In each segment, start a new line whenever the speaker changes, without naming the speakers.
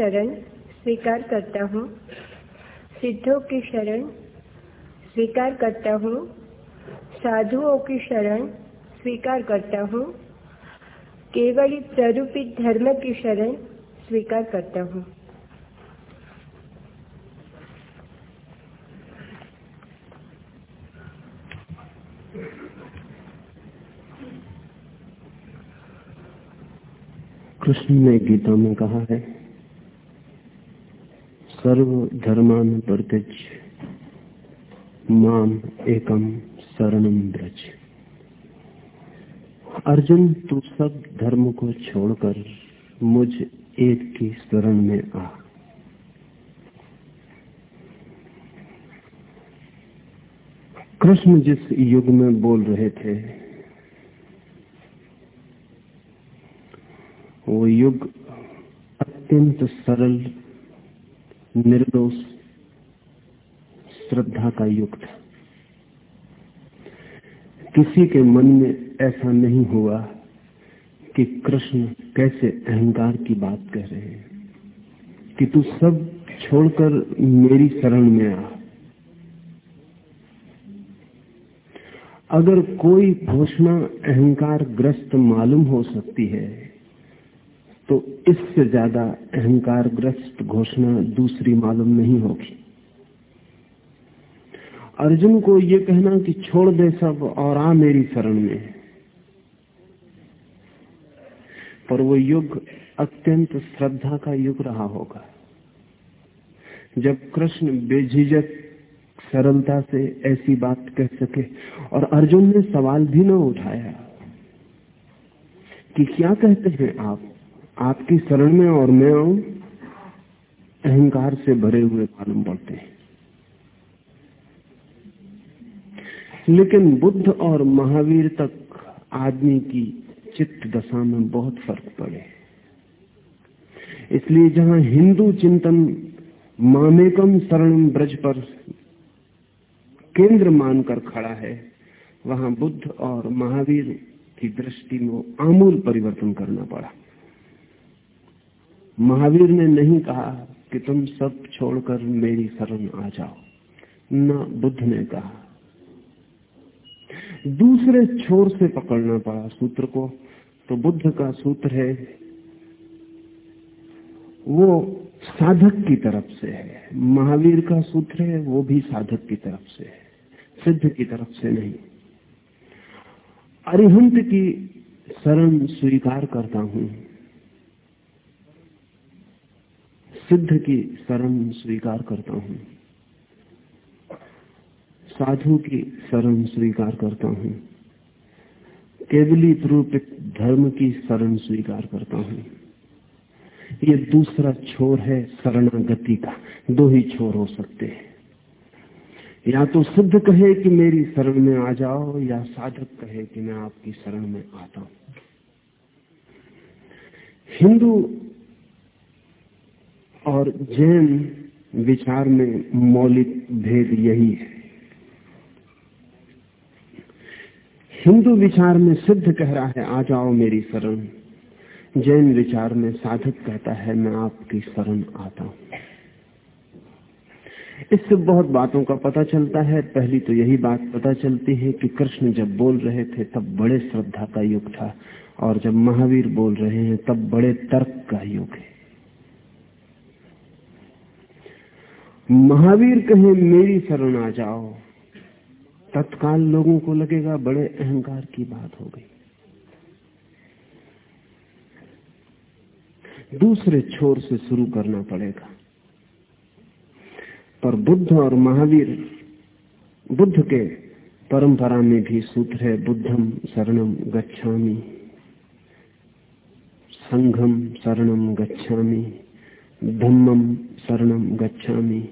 शरण स्वीकार करता हूँ। सिद्धों की शरण स्वीकार करता हूँ। साधुओं की शरण स्वीकार करता हूँ। केवल प्ररूपित धर्म की शरण स्वीकार करता हूँ।
कृष्ण ने गीता में कहा है सर्व धर्मान प्रत्यज माम एकम शरणम ब्रज अर्जुन, तू सब धर्म को छोड़कर मुझ एक की शरण में आ। कृष्ण जिस युग में बोल रहे थे, वो युग अत्यंत सरल निर्दोष, श्रद्धा का था किसी के मन में ऐसा नहीं हुआ कि कृष्ण कैसे अहंकार की बात कह रहे हैं, कि तू सब छोड़कर मेरी शरण में आ। अगर कोई घोषणा अहंकार ग्रस्त मालूम हो सकती है तो इससे ज़्यादा अहंकार ग्रस्त घोषणा दूसरी मालूम नहीं होगी। अर्जुन को यह कहना कि छोड़ दे सब और आ मेरी शरण में। पर वो युग अत्यंत श्रद्धा का युग रहा होगा। जब कृष्ण बेझिझक सरलता से ऐसी बात कह सके और अर्जुन ने सवाल भी न उठाया कि क्या कहते हैं आप? आपकी शरण में और मैं आऊँ अहंकार से भरे हुए मालूम पड़ते हैं। लेकिन बुद्ध और महावीर तक आदमी की चित्त दशा में बहुत फ़र्क पड़े। इसलिए जहाँ हिंदू चिंतन मामेकम शरण ब्रज पर केंद्र मानकर खड़ा है, वहाँ बुद्ध और महावीर की दृष्टि में आमूल परिवर्तन करना पड़ा। महावीर ने नहीं कहा कि तुम सब छोड़कर मेरी शरण आ जाओ। न बुद्ध ने कहा। दूसरे छोर से पकड़ना पड़ा सूत्र को। तो बुद्ध का सूत्र है, वो साधक की तरफ़ से है। महावीर का सूत्र है, वो भी साधक की तरफ़ से है। सिद्ध की तरफ़ से नहीं। अरिहंत की शरण स्वीकार करता हूँ। सिद्ध की शरण स्वीकार करता हूँ। साधु की शरण स्वीकार करता हूँ। केवली रूपित धर्म की शरण स्वीकार करता हूँ। ये दूसरा छोर है शरणागति का। दो ही छोर हो सकते हैं। या तो सिद्ध कहे कि मेरी शरण में आ जाओ, या साधक कहे कि मैं आपकी शरण में आता हूँ। हिंदू और जैन विचार में मौलिक भेद यही है। हिंदू विचार में सिद्ध कह रहा है, आ जाओ मेरी शरण। जैन विचार में साधक कहता है, मैं आपकी शरण आता हूँ। इससे बहुत बातों का पता चलता है। पहली तो यही बात पता चलती है कि कृष्ण जब बोल रहे थे, तब बड़े श्रद्धा का युग था, और जब महावीर बोल रहे हैं, तब बड़े तर्क का युग है। महावीर कहे, मेरी शरण आ जाओ। तत्काल लोगों को लगेगा, बड़े अहंकार की बात हो गई। दूसरे छोर से शुरू करना पड़ेगा। पर बुद्ध और महावीर, बुद्ध के परंपरा में भी सूत्र है, बुद्धम शरणम गच्छामी, संघम शरणम गच्छामी धम्मम शरणम गच्छामी।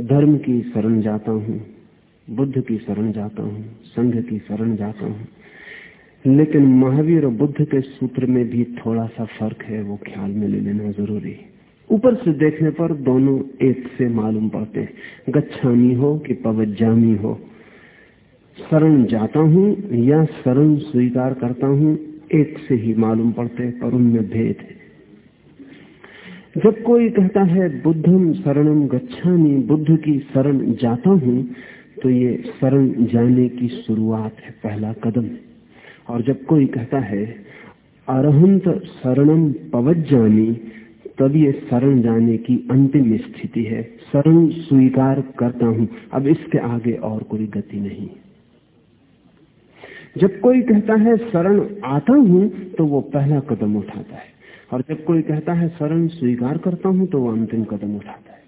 धर्म की शरण जाता हूँ, बुद्ध की शरण जाता हूँ, संघ की शरण जाता हूँ। लेकिन महावीर और बुद्ध के सूत्र में भी थोड़ा सा फ़र्क है, वो ख्याल में ले लेना ज़रूरी। ऊपर से देखने पर दोनों एक से मालूम पड़ते हैं। गच्छामी हो कि पवजामी हो। शरण जाता हूँ या शरण स्वीकार करता हूँ, एक से ही मालूम पड़ते पर उनमें भेद है। जब कोई कहता है, बुद्धम शरणम गच्छामी, बुद्ध की शरण जाता हूँ तो ये शरण जाने की शुरुआत है, पहला कदम। और जब कोई कहता है, अरहंत शरणम पवजानी तब ये शरण जाने की अंतिम स्थिति है। शरण स्वीकार करता हूँ। अब इसके आगे और कोई गति नहीं। जब कोई कहता है, शरण आता हूँ तो वो पहला कदम उठाता है। और जब कोई कहता है शरण स्वीकार करता हूँ तो वो अंतिम कदम उठाता है।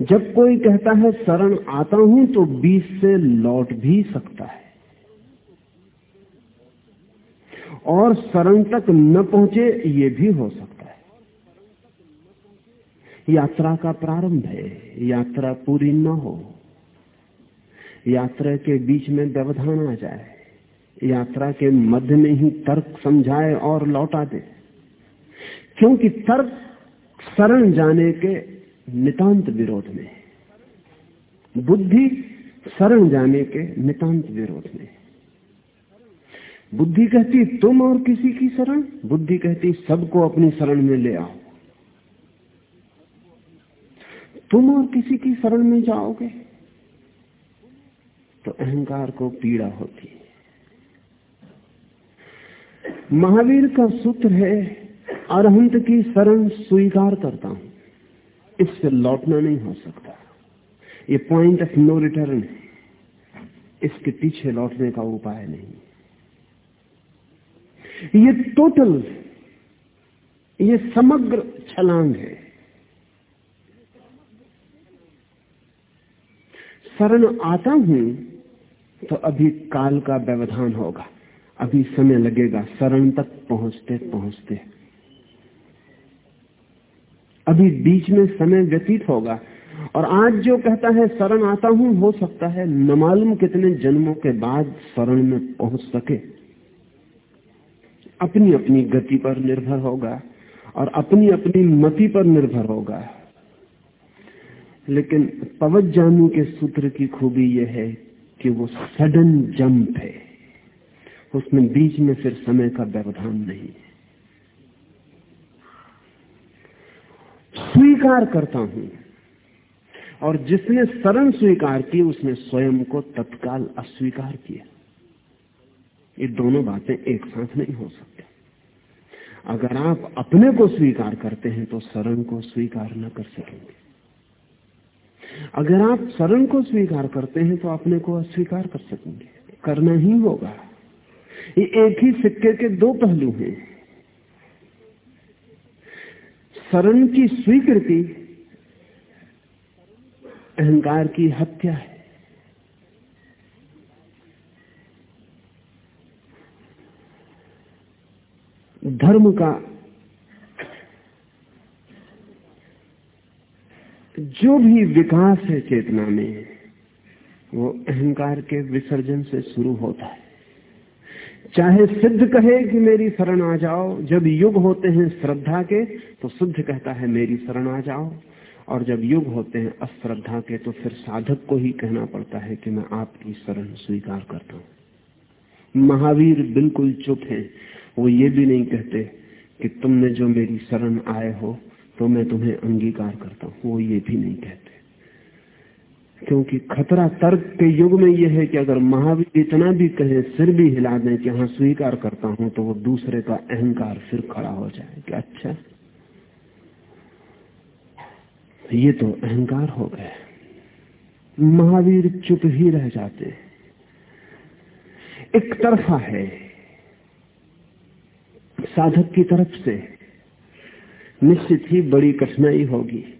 जब कोई कहता है शरण आता हूँ तो बीच से लौट भी सकता है। और शरण तक न पहुँचे, ये भी हो सकता है। यात्रा का प्रारंभ है, यात्रा पूरी न हो, यात्रा के बीच में व्यवधान आ जाए। यात्रा के मध्य में ही तर्क समझाए और लौटा दे। क्योंकि तर्क शरण जाने के नितांत विरोध में बुद्धि शरण जाने के नितांत विरोध में बुद्धि कहती, तुम और किसी की शरण? बुद्धि कहती, सबको अपनी शरण में ले आओ। तुम और किसी की शरण में जाओगे? तो अहंकार को पीड़ा होती है। महावीर का सूत्र है, अरहंत की शरण स्वीकार करता हूँ। इससे लौटना नहीं हो सकता। ये पॉइंट ऑफ़ नो रिटर्न है। इसके पीछे लौटने का उपाय नहीं। ये टोटल ये समग्र छलांग है। शरण आता हूँ तो अभी काल का व्यवधान होगा। अभी समय लगेगा, शरण तक पहुँचते पहुँचते। अभी बीच में समय व्यतीत होगा, और आज जो कहता है, शरण आता हूँ, हो सकता है न मालूम कितने जन्मों के बाद शरण में पहुँच सके। अपनी अपनी गति पर निर्भर होगा, और अपनी अपनी मति पर निर्भर होगा। लेकिन पवजानी के सूत्र की खूबी यह है कि वो सडन जंप है। उसमें बीच में फिर समय का व्यवधान नहीं है। स्वीकार करता हूँ। और जिसने शरण स्वीकार की, उसने स्वयं को तत्काल अस्वीकार किया। ये दोनों बातें एक साथ नहीं हो सकती। अगर आप अपने को स्वीकार करते हैं तो शरण को स्वीकार न कर सकेंगे। अगर आप शरण को स्वीकार करते हैं तो अपने को अस्वीकार कर सकेंगे। करना ही होगा। ये एक ही सिक्के के दो पहलू हैं। शरण की स्वीकृति, अहंकार की हत्या है। धर्म का जो भी विकास है चेतना में, वो अहंकार के विसर्जन से शुरू होता है। चाहे सिद्ध कहे कि मेरी शरण आ जाओ, जब युग होते हैं श्रद्धा के तो सिद्ध कहता है मेरी शरण आ जाओ। और जब युग होते हैं अश्रद्धा के तो फिर साधक को ही कहना पड़ता है कि मैं आपकी शरण स्वीकार करता हूँ। महावीर बिल्कुल चुप है। वो ये भी नहीं कहते कि तुमने जो मेरी शरण आए हो तो मैं तुम्हें अंगीकार करता हूँ। वो ये भी नहीं कहते। क्योंकि खतरा तर्क के युग में यह है कि अगर महावीर इतना भी कहे सिर भी हिला दें कि हाँ स्वीकार करता हूँ तो वो दूसरे का अहंकार फिर खड़ा हो जाए। कि अच्छा? ये तो अहंकार हो गए। महावीर चुप ही रह जाते एक तरफा है, साधक की तरफ़ से निश्चित ही बड़ी कठिनाई होगी।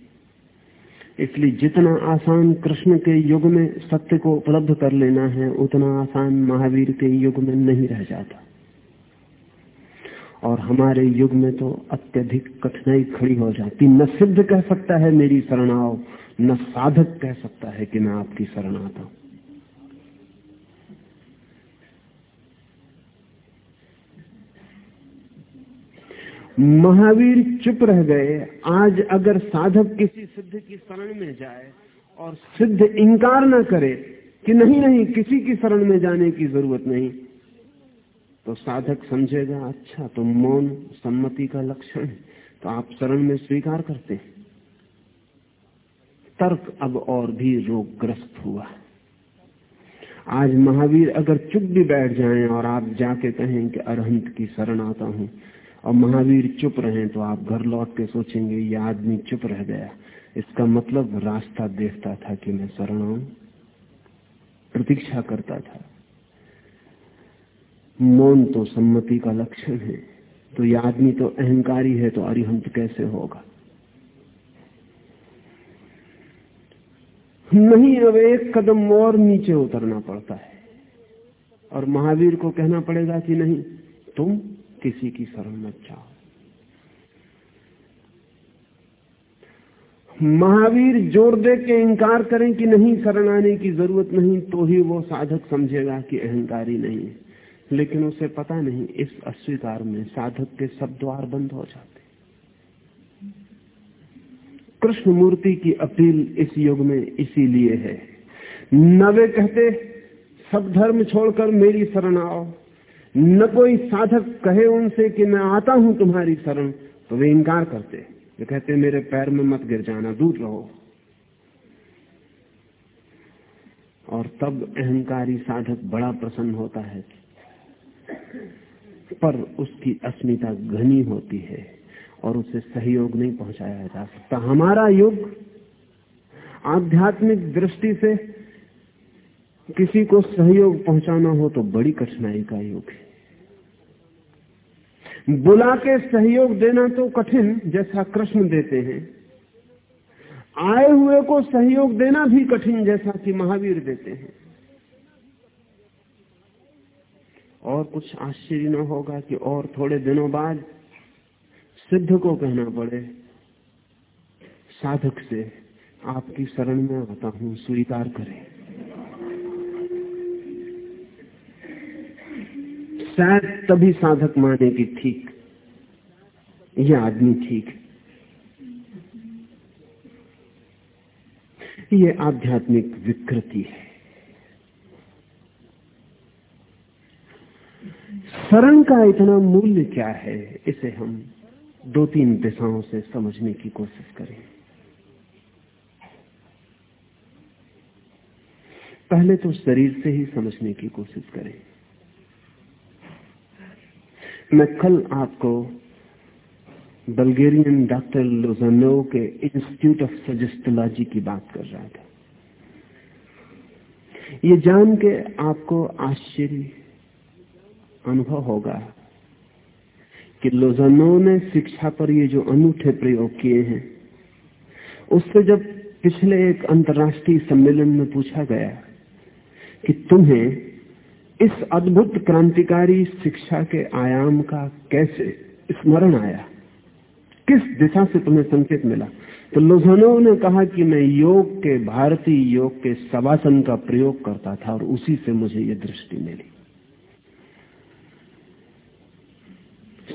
इसलिए जितना आसान कृष्ण के युग में सत्य को उपलब्ध कर लेना है, उतना आसान महावीर के युग में नहीं रह जाता। और हमारे युग में तो अत्यधिक कठिनाई खड़ी हो जाती। न सिद्ध कह सकता है मेरी शरणाओ, न साधक कह सकता है कि मैं आपकी शरण आता हूँ। महावीर चुप रह गए। आज अगर साधक किसी सिद्ध की शरण में जाए और सिद्ध इंकार न करे कि नहीं नहीं, किसी की शरण में जाने की ज़रूरत नहीं तो साधक समझेगा अच्छा तो मौन सम्मति का लक्षण है तो आप शरण में स्वीकार करते हैं। तर्क अब और भी रोगग्रस्त हुआ। आज महावीर अगर चुप भी बैठ जाएँ और आप जाके कहें कि अरहंत की शरण आता हूँ और महावीर चुप रहे तो आप घर लौट के सोचेंगे, ये आदमी चुप रह गया। इसका मतलब रास्ता देखता था कि मैं शरण आऊँ प्रतीक्षा करता था। मौन तो सम्मति का लक्षण है। तो ये आदमी तो अहंकारी है तो अरिहंत कैसे होगा? नहीं, अब एक कदम और नीचे उतरना पड़ता है। और महावीर को कहना पड़ेगा कि नहीं, तुम किसी की शरण मत जाओ महावीर ज़ोर दे के इंकार करें कि नहीं, शरण आने की ज़रूरत नहीं तो ही वो साधक समझेगा कि अहंकारी नहीं लेकिन उसे पता नहीं, इस अस्वीकार में साधक के सब द्वार बंद हो जाते कृष्ण मूर्ति की अपील इस युग में इसीलिए है। नवे कहते, सब धर्म छोड़कर मेरी शरण आओ। न कोई साधक कहे उनसे कि मैं आता हूँ तुम्हारी शरण तो वे इंकार करते वे कहते मेरे पैर में मत गिर जाना, दूर रहो। और तब अहंकारी साधक बड़ा प्रसन्न होता है, पर उसकी अस्मिता घनी होती है और उसे सहयोग नहीं पहुँचाया जा सकता। हमारा युग आध्यात्मिक दृष्टि से किसी को सहयोग पहुंचाना हो तो बड़ी कठिनाई का युग है। बुला के सहयोग देना तो कठिन जैसा कृष्ण देते हैं। आए हुए को सहयोग देना भी कठिन जैसा कि महावीर देते हैं। और कुछ आश्चर्य न होगा कि और थोड़े दिनों बाद सिद्ध को कहना पड़े। साधक से आपकी शरण में आता हूँ, स्वीकार करें। शायद तभी साधक माने कि ठीक। ये आदमी ठीक ये आध्यात्मिक विकृति है। शरण का इतना मूल्य क्या है, इसे हम दो तीन दिशाओं से समझने की कोशिश करें। पहले तो शरीर से ही समझने की कोशिश करें। मैं कल आपको बल्गेरियन डॉक्टर लोजानो के इंस्टीट्यूट ऑफ़ सजेस्टोलॉजी की बात कर रहा था। ये जान के आपको आश्चर्य अनुभव होगा कि लोजानो ने शिक्षा पर ये जो अनूठे प्रयोग किए हैं, उससे जब पिछले एक अंतर्राष्ट्रीय सम्मेलन में पूछा गया कि तुम्हें इस अद्भुत क्रांतिकारी शिक्षा के आयाम का कैसे स्मरण आया? किस दिशा से तुम्हें संकेत मिला? तो लोजानो ने कहा कि मैं योग के, भारतीय योग के सवासन का प्रयोग करता था और उसी से मुझे यह दृष्टि मिली।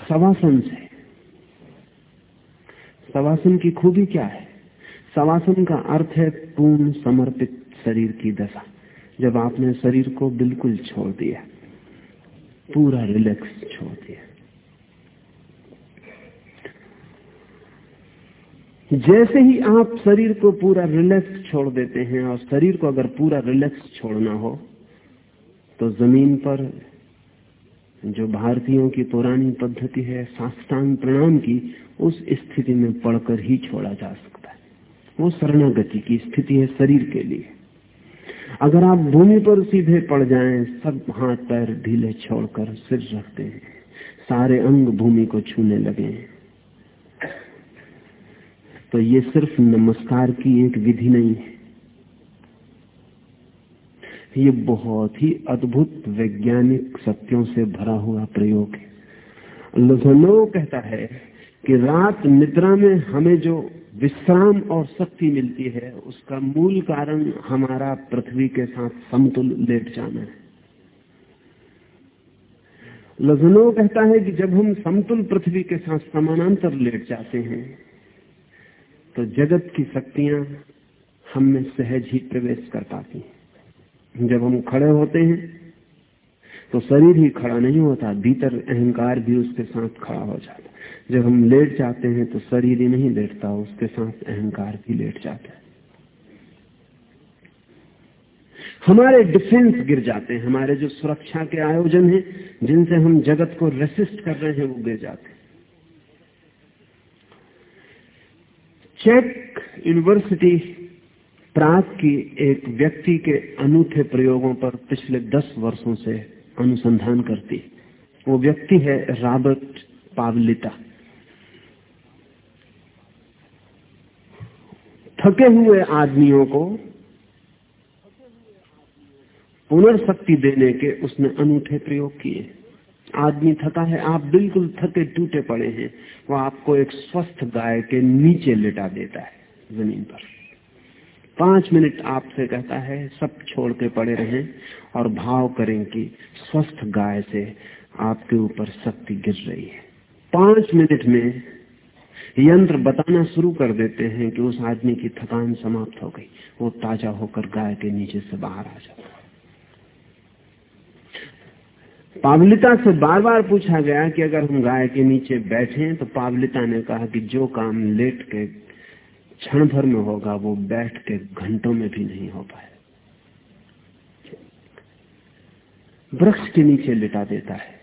सवासन से। सवासन की खूबी क्या है? सवासन का अर्थ है पूर्ण समर्पित शरीर की दशा। जब आपने शरीर को बिल्कुल छोड़ दिया, पूरा रिलैक्स छोड़ दिया। जैसे ही आप शरीर को पूरा रिलैक्स छोड़ देते हैं और शरीर को अगर पूरा रिलैक्स छोड़ना हो तो ज़मीन पर जो भारतीयों की पुरानी पद्धति है, साष्टांग प्रणाम की, उस स्थिति में पढ़कर ही छोड़ा जा सकता है। वो शरणागति की स्थिति है शरीर के लिए। अगर आप भूमि पर सीधे पड़ जाएँ, सब हाथ पैर ढीले छोड़कर सिर रखते हैं। सारे अंग भूमि को छूने लगे तो ये सिर्फ़ नमस्कार की एक विधि नहीं है। ये बहुत ही अद्भुत वैज्ञानिक सत्यों से भरा हुआ प्रयोग है। लखनऊ कहता है कि रात निद्रा में हमें जो विश्राम और शक्ति मिलती है, उसका मूल कारण हमारा पृथ्वी के साथ समतुल लेट जाना है। लजनो कहता है कि जब हम समतुल पृथ्वी के साथ समानांतर लेट जाते हैं तो जगत की शक्तियाँ हम सहज ही प्रवेश कर पाती हैं। जब हम खड़े होते हैं तो शरीर ही खड़ा नहीं होता, भीतर अहंकार भी उसके साथ खड़ा हो जाता जब हम लेट जाते हैं तो शरीर ही नहीं लेटता, उसके साथ अहंकार भी लेट जाता है। हमारे डिफेंस गिर जाते हैं, हमारे जो सुरक्षा के आयोजन हैं, जिनसे हम जगत को रेसिस्ट कर रहे हैं, वो गिर जाते हैं। चेक यूनिवर्सिटी प्राग की एक व्यक्ति के अनूठे प्रयोगों पर पिछले दस वर्षों से अनुसंधान करती। वो व्यक्ति है रॉबर्ट पावलिता। थके हुए आदमियों को पुनर्शक्ति देने के उसने अनूठे प्रयोग किए। आदमी थका है, आप बिल्कुल थके टूटे पड़े हैं। वो आपको एक स्वस्थ गाय के नीचे लेटा देता है ज़मीन पर। पाँच मिनट आपसे कहता है, सब छोड़ के पड़े रहें और भाव करें कि स्वस्थ गाय से आपके ऊपर शक्ति गिर रही है। पाँच मिनट में यंत्र बताना शुरू कर देते हैं कि उस आदमी की थकान समाप्त हो गई। वो ताज़ा होकर गाय के नीचे से बाहर आ जाता पावलिता से बार बार पूछा गया कि अगर हम गाय के नीचे बैठे तो पावलिता ने कहा कि जो काम लेट के क्षण भर में होगा, वो बैठ के घंटों में भी नहीं हो पाए वृक्ष के नीचे लिटा देता है।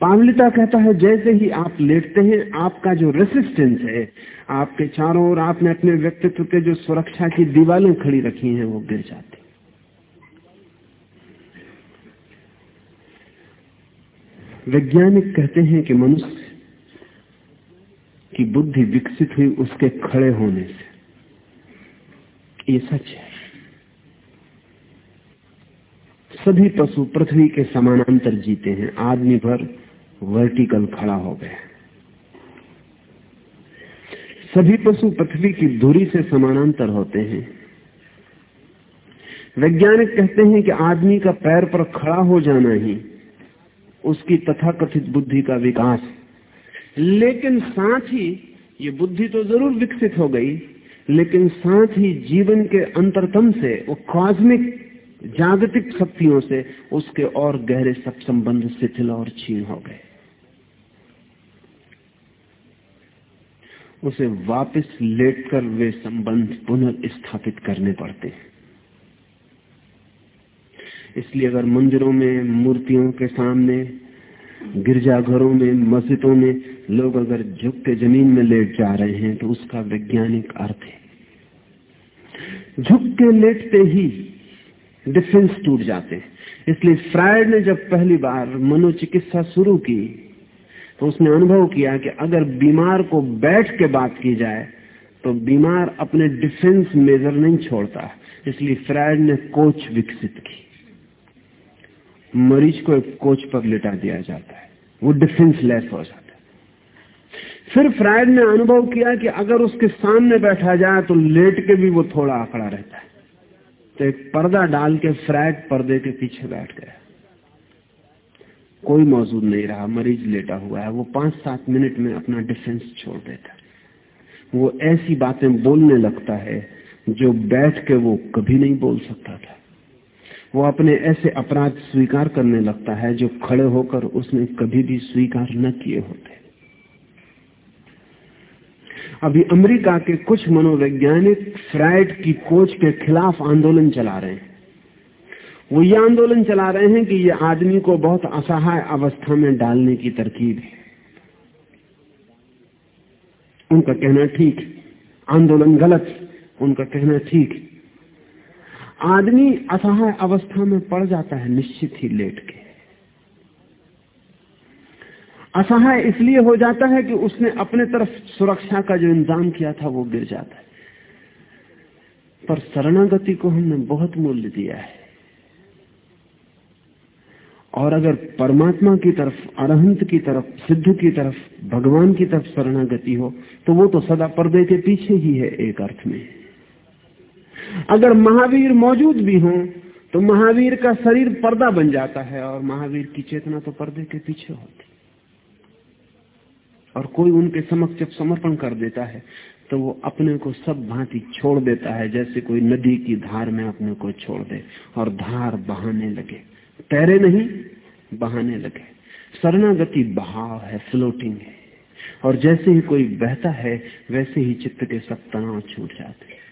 पावलिता कहता है, जैसे ही आप लेटते हैं, आपका जो रेसिस्टेंस है, आपके चारों ओर आपने अपने व्यक्तित्व के जो सुरक्षा की दीवारें खड़ी रखी हैं, वो गिर जाती। वैज्ञानिक कहते हैं कि मनुष्य की बुद्धि विकसित हुई उसके खड़े होने से। ये सच है। सभी पशु पृथ्वी के समानांतर जीते हैं। आदमी भर वर्टिकल खड़ा हो गया। सभी पशु पृथ्वी की दूरी से समानांतर होते हैं। वैज्ञानिक कहते हैं कि आदमी का पैर पर खड़ा हो जाना ही उसकी तथाकथित बुद्धि का विकास लेकिन साथ ही ये बुद्धि तो ज़रूर विकसित हो गई, लेकिन साथ ही जीवन के अंतरतम से, वो कॉस्मिक जागतिक शक्तियों से, उसके और गहरे सब संबंध शिथिल और छीन हो गए। उसे वापस लेटकर वे संबंध पुनर्स्थापित करने पड़ते हैं। इसलिए अगर मंदिरों में, मूर्तियों के सामने, गिरजाघरों में, मस्जिदों में लोग अगर झुक के ज़मीन में लेट जा रहे हैं तो उसका वैज्ञानिक अर्थ है। झुक के लेटते ही डिफेंस टूट जाते हैं। इसलिए फ्रायड ने जब पहली बार मनोचिकित्सा शुरू की तो उसने अनुभव किया कि अगर बीमार को बैठ के बात की जाए तो बीमार अपने डिफेंस मेजर नहीं छोड़ता। इसलिए फ्रायड ने कोच विकसित की। मरीज़ को एक कोच पर लेटा दिया जाता है। वो डिफेंस लेस हो जाता है। फिर फ्रायड ने अनुभव किया कि अगर उसके सामने बैठा जाए तो लेट के भी वो थोड़ा आंकड़ा रहता है। तो एक पर्दा डाल के फ्रायड पर्दे के पीछे बैठ गया। कोई मौजूद नहीं रहा, मरीज़ लेटा हुआ है। वो पाँच सात मिनट में अपना डिफेंस छोड़ देता वो ऐसी बातें बोलने लगता है जो बैठ के वो कभी नहीं बोल सकता था। वो अपने ऐसे अपराध स्वीकार करने लगता है जो खड़े होकर उसने कभी भी स्वीकार न किए होते। अभी अमेरिका के कुछ मनोवैज्ञानिक फ्राइड की कोच के खिलाफ आंदोलन चला रहे हैं। वो ये आंदोलन चला रहे हैं कि ये आदमी को बहुत असहाय अवस्था में डालने की तरकीब है। उनका कहना ठीक आंदोलन गलत उनका कहना ठीक आदमी असहाय अवस्था में पड़ जाता है निश्चित ही लेट के। असहाय इसलिए हो जाता है कि उसने अपने तरफ़ सुरक्षा का जो इंतज़ाम किया था, वो गिर जाता है। पर शरणागति को हमने बहुत मूल्य दिया है। और अगर परमात्मा की तरफ़, अरहंत की तरफ़, सिद्ध की तरफ़, भगवान की तरफ़ शरणागति हो तो वो तो सदा पर्दे के पीछे ही है एक अर्थ में। अगर महावीर मौजूद भी हो तो महावीर का शरीर पर्दा बन जाता है और महावीर की चेतना तो पर्दे के पीछे होती और कोई उनके समक्ष जब समर्पण कर देता है तो वो अपने को सब भांति छोड़ देता है, जैसे कोई नदी की धार में अपने को छोड़ दे, और धार बहाने लगे। तैरे नहीं, बहाने लगे। शरणागति बहाव है फ्लोटिंग है। और जैसे ही कोई बहता है, वैसे ही चित्त के सब तनाव छूट जाते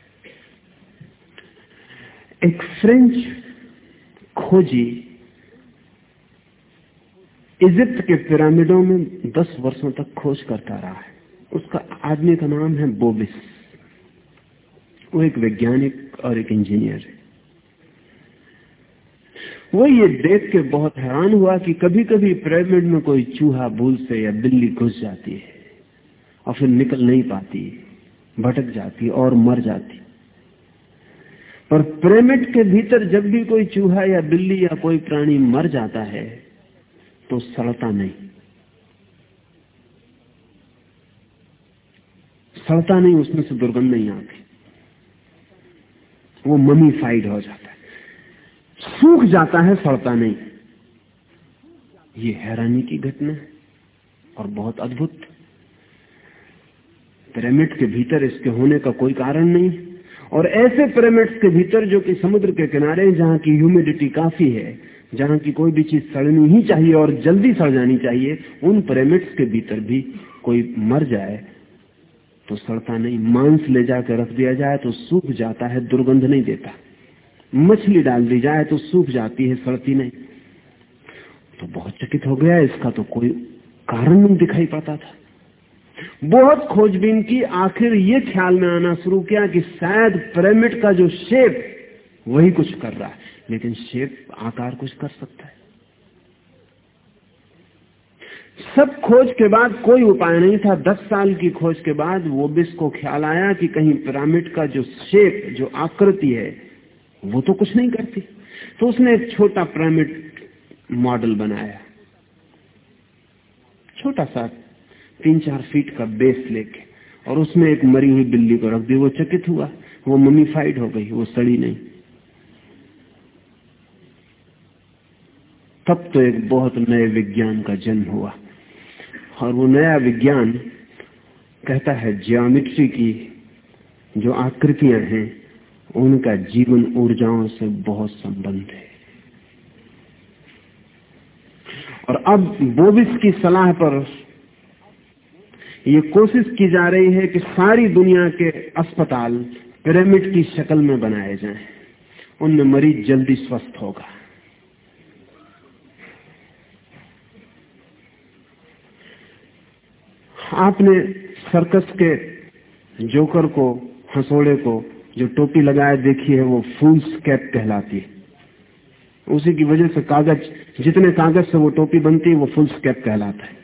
एक फ्रेंच खोजी इजिप्ट के पिरामिडों में दस वर्षों तक खोज करता रहा है। उसका आदमी का नाम है बोबिस। वो एक वैज्ञानिक और एक इंजीनियर है। वो ये देख के बहुत हैरान हुआ कि कभी कभी पिरामिड में कोई चूहा, भूल से या बिल्ली घुस जाती है और फिर निकल नहीं पाती भटक जाती और मर जाती पर पिरामिड के भीतर जब भी कोई चूहा या बिल्ली या कोई प्राणी मर जाता है तो सड़ता नहीं। सड़ता नहीं, उसमें से दुर्गंध नहीं आती। वो ममीफाइड हो जाता है। सूख जाता है, सड़ता नहीं। ये हैरानी की घटना है और बहुत अद्भुत। पिरामिड के भीतर इसके होने का कोई कारण नहीं। और ऐसे पिरामिड्स के भीतर जो कि समुद्र के किनारे जहाँ की ह्यूमिडिटी काफ़ी है जहाँ की कोई भी चीज़ सड़नी ही चाहिए और जल्दी सड़ जानी चाहिए, उन पिरामिड्स के भीतर भी कोई मर जाए तो सड़ता नहीं। मांस ले जाकर रख दिया जाए तो सूख जाता है, दुर्गंध नहीं देता। मछली डाल दी जाए तो सूख जाती है, सड़ती नहीं। तो बहुत चकित हो गया, इसका तो कोई कारण नहीं दिखाई पाता था। बहुत खोजबीन की आखिर ये ख्याल में आना शुरू किया कि शायद पिरामिड का जो शेप वही कुछ कर रहा है। लेकिन शेप, आकार कुछ कर सकता है। सब खोज के बाद कोई उपाय नहीं था। दस साल की खोज के बाद वो बिस को ख्याल आया कि कहीं पिरामिड का जो शेप, जो आकृति है, वो तो कुछ नहीं करती। तो उसने एक छोटा पिरामिड मॉडल बनाया। छोटा सा तीन चार फीट का बेस लेके, और उसमें एक मरी हुई बिल्ली को रख दी। वो चकित हुआ। वो ममीफाइड हो गई, वो सड़ी नहीं। तब तो एक बहुत नए विज्ञान का जन्म हुआ। और वो नया विज्ञान कहता है ज्योमेट्री की जो आकृतियाँ हैं, उनका जीवन ऊर्जाओं से बहुत संबंध है। और अब बोबिस की सलाह पर यह कोशिश की जा रही है कि सारी दुनिया के अस्पताल पिरामिड की शक्ल में बनाए जाएँ। उनमें मरीज़ जल्दी स्वस्थ होगा। आपने सर्कस के जोकर को, हंसोड़े को, जो टोपी लगाए देखी है, वो फूल्स कैप कहलाती है। उसी की वजह से कागज़, जितने कागज़ से वो टोपी बनती है, वो फुल्स कैप कहलाता है।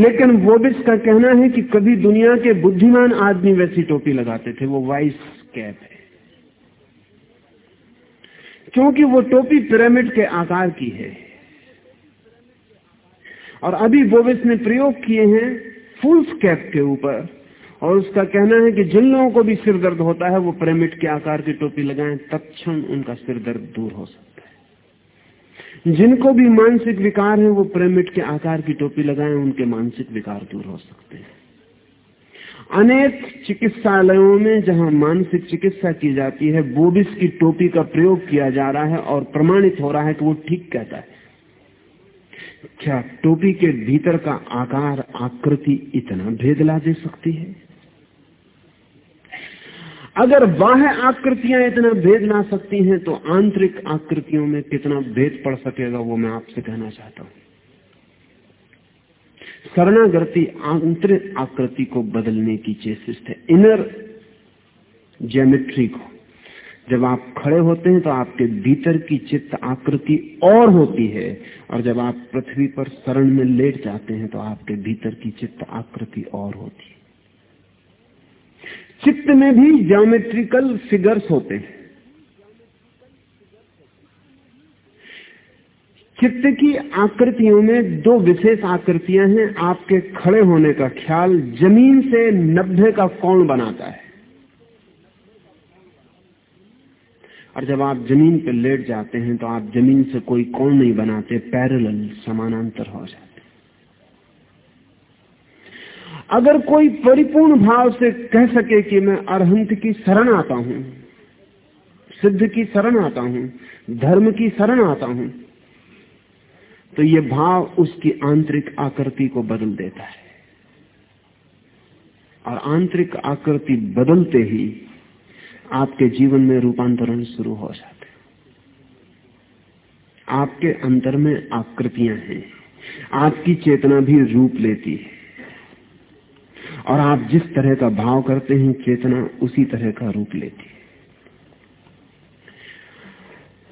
लेकिन वोबिस का कहना है कि कभी दुनिया के बुद्धिमान आदमी वैसी टोपी लगाते थे, वो वाइस कैप है। क्योंकि वो टोपी पिरामिड के आकार की है। और अभी बोबिस ने प्रयोग किए हैं फुल्स कैप के ऊपर। और उसका कहना है कि जिन लोगों को भी सिर दर्द होता है, वो पिरामिड के आकार की टोपी लगाएँ, तत्क्षण उनका सिर दर्द दूर हो सकता है। जिनको भी मानसिक विकार है, वो पिरामिड के आकार की टोपी लगाएँ, उनके मानसिक विकार दूर हो सकते हैं। अनेक चिकित्सालयों में जहाँ मानसिक चिकित्सा की जाती है, बोबिस की टोपी का प्रयोग किया जा रहा है और प्रमाणित हो रहा है कि वो ठीक कहता है। क्या टोपी के भीतर का आकार, आकृति इतना भेद ला दे सकती है? अगर बाह्य आकृतियाँ इतना भेद ला सकती हैं तो आंतरिक आकृतियों में कितना भेद पड़ सकेगा, वो मैं आपसे कहना चाहता हूँ। शरणागति आंतरिक आकृति को बदलने की चेष्ट है। इनर जेमेट्री को। जब आप खड़े होते हैं तो आपके भीतर की चित्त आकृति और होती है। और जब आप पृथ्वी पर शरण में लेट जाते हैं तो आपके भीतर की चित्त आकृति और होती है। चित्त में भी ज्योमेट्रिकल फिगर्स होते हैं। चित्त की आकृतियों में दो विशेष आकृतियाँ हैं। आपके खड़े होने का ख्याल ज़मीन से नब्बे का कोण बनाता है। और जब आप ज़मीन पर लेट जाते हैं तो आप ज़मीन से कोई कोण नहीं बनाते, पैरेलल समानांतर हो जाते अगर कोई परिपूर्ण भाव से कह सके कि मैं अरहंत की शरण आता हूँ, सिद्ध की शरण आता हूँ, धर्म की शरण आता हूँ तो ये भाव उसकी आंतरिक आकृति को बदल देता है। और आंतरिक आकृति बदलते ही आपके जीवन में रूपांतरण शुरू हो जाते आपके अंतर में आकृतियाँ हैं। आपकी चेतना भी रूप लेती है। और आप जिस तरह का भाव करते हैं, चेतना उसी तरह का रूप लेती है।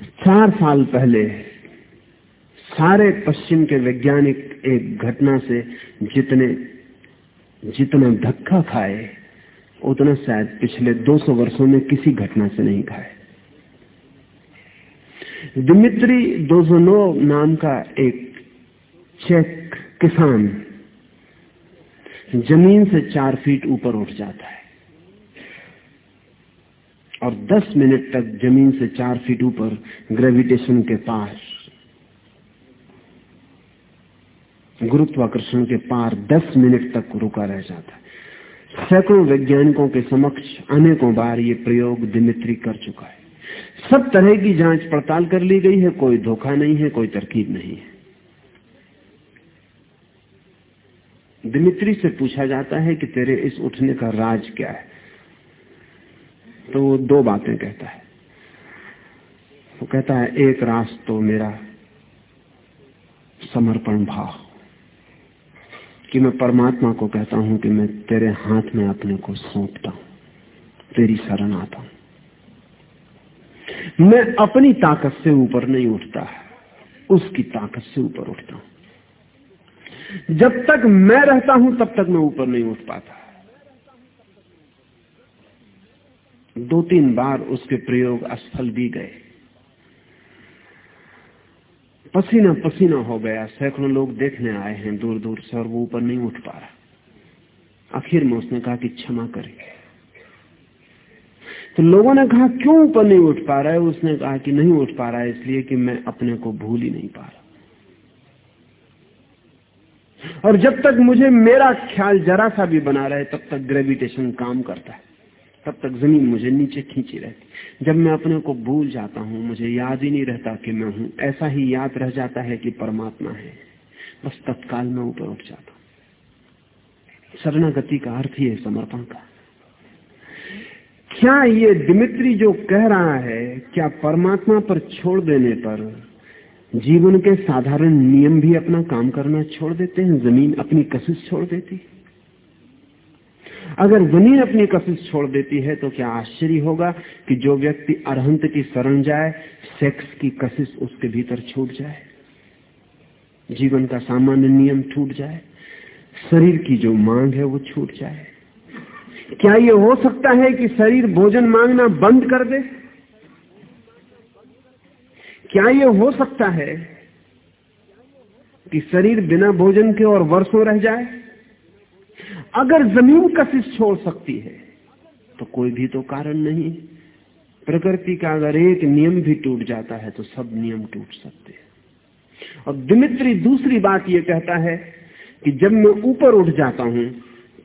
चार साल पहले, सारे पश्चिम के वैज्ञानिक एक घटना से जितने, जितना धक्का खाए उतना शायद पिछले 200 वर्षों में किसी घटना से नहीं खाए दिमित्री दोजोनो नाम का एक चेक किसान ज़मीन से चार फीट ऊपर उठ जाता है और 10 मिनट तक ज़मीन से चार फीट ऊपर ग्रेविटेशन के पास गुरुत्वाकर्षण के पार 10 मिनट तक रुका रह जाता है। सैकड़ों वैज्ञानिकों के समक्ष अनेकों बार ये प्रयोग दिमित्री कर चुका है। सब तरह की जाँच पड़ताल कर ली गई है, कोई धोखा नहीं है, कोई तरकीब नहीं है। दिमित्री से पूछा जाता है कि तेरे इस उठने का राज क्या है? तो वो दो बातें कहता है। वो कहता है, एक राज तो मेरा समर्पण भाव। कि मैं परमात्मा को कहता हूँ कि मैं तेरे हाथ में अपने को सौंपता हूँ, तेरी शरण आता हूँ। मैं अपनी ताकत से ऊपर नहीं उठता, उसकी ताकत से ऊपर उठता हूँ। जब तक मैं रहता हूँ, तब तक मैं ऊपर नहीं उठ पाता। दो तीन बार उसके प्रयोग असफल भी गए। पसीना पसीना हो गया। सैकड़ों लोग देखने आए हैं दूर दूर से और वो ऊपर नहीं उठ पा रहा। आखिर में उसने कहा कि क्षमा करें तो लोगों ने कहा, क्यों ऊपर नहीं उठ पा रहा है? उसने कहा कि नहीं उठ पा रहा है इसलिए कि मैं अपने को भूल ही नहीं पा रहा। और जब तक मुझे मेरा ख्याल जरा सा भी बना रहे, तब तक ग्रेविटेशन काम करता है। तब तक ज़मीन मुझे नीचे खींची रहती। जब मैं अपने को भूल जाता हूँ, मुझे याद ही नहीं रहता कि मैं हूँ। ऐसा ही याद रह जाता है कि परमात्मा है। बस तत्काल में ऊपर उठ जाता हूँ। शरणागति का अर्थ ही है समर्पण का। क्या ये दिमित्री जो कह रहा है, क्या परमात्मा पर छोड़ देने पर जीवन के साधारण नियम भी अपना काम करना छोड़ देते हैं? ज़मीन अपनी कशिश छोड़ देती है। अगर ज़मीन अपनी कशिश छोड़ देती है तो क्या आश्चर्य होगा कि जो व्यक्ति अरहंत की शरण जाए, सेक्स की कशिश उसके भीतर छूट जाए। जीवन का सामान्य नियम टूट जाए। शरीर की जो मांग है, वो छूट जाए। क्या ये हो सकता है कि शरीर भोजन मांगना बंद कर दे? क्या ये हो सकता है कि शरीर बिना भोजन के और वर्षों रह जाए? अगर ज़मीन कशिश छोड़ सकती है तो कोई भी तो कारण नहीं। प्रकृति का अगर एक नियम भी टूट जाता है तो सब नियम टूट सकते हैं। और दिमित्री दूसरी बात यह कहता है कि जब मैं ऊपर उठ जाता हूँ,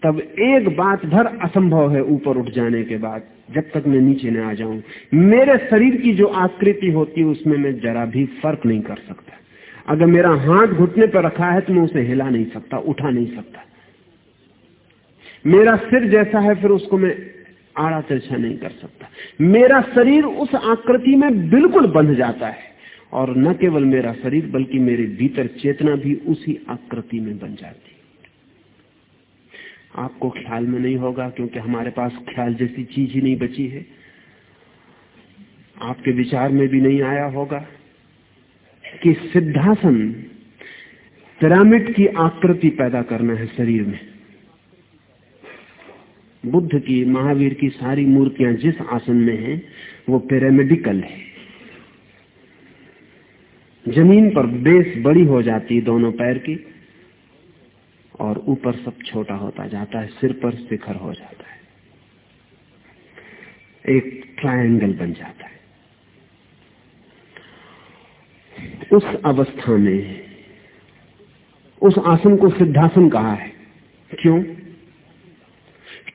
तब एक बात भर असंभव है ऊपर उठ जाने के बाद, जब तक मैं नीचे न आ जाऊँ। मेरे शरीर की जो आकृति होती है, उसमें मैं जरा भी फ़र्क नहीं कर सकता। अगर मेरा हाथ घुटने पर रखा है तो मैं उसे हिला नहीं सकता, उठा नहीं सकता। मेरा सिर जैसा है, फिर उसको मैं आड़ा तिरछा नहीं कर सकता। मेरा शरीर उस आकृति में बिल्कुल बंध जाता है और न केवल मेरा शरीर, बल्कि मेरे भीतर चेतना भी उसी आकृति में बन जाती आपको ख्याल में नहीं होगा, क्योंकि हमारे पास ख्याल जैसी चीज़ ही नहीं बची है। आपके विचार में भी नहीं आया होगा कि सिद्धासन पिरामिड की आकृति पैदा करना है शरीर में। बुद्ध की, महावीर की सारी मूर्तियाँ जिस आसन में हैं, वो पिरामिडिकल है। ज़मीन पर बेस बड़ी हो जाती दोनों पैर की, और ऊपर सब छोटा होता जाता है, सिर पर शिखर हो जाता है। एक ट्रायंगल बन जाता है। उस अवस्था में, उस आसन को सिद्धासन कहा है। क्यों?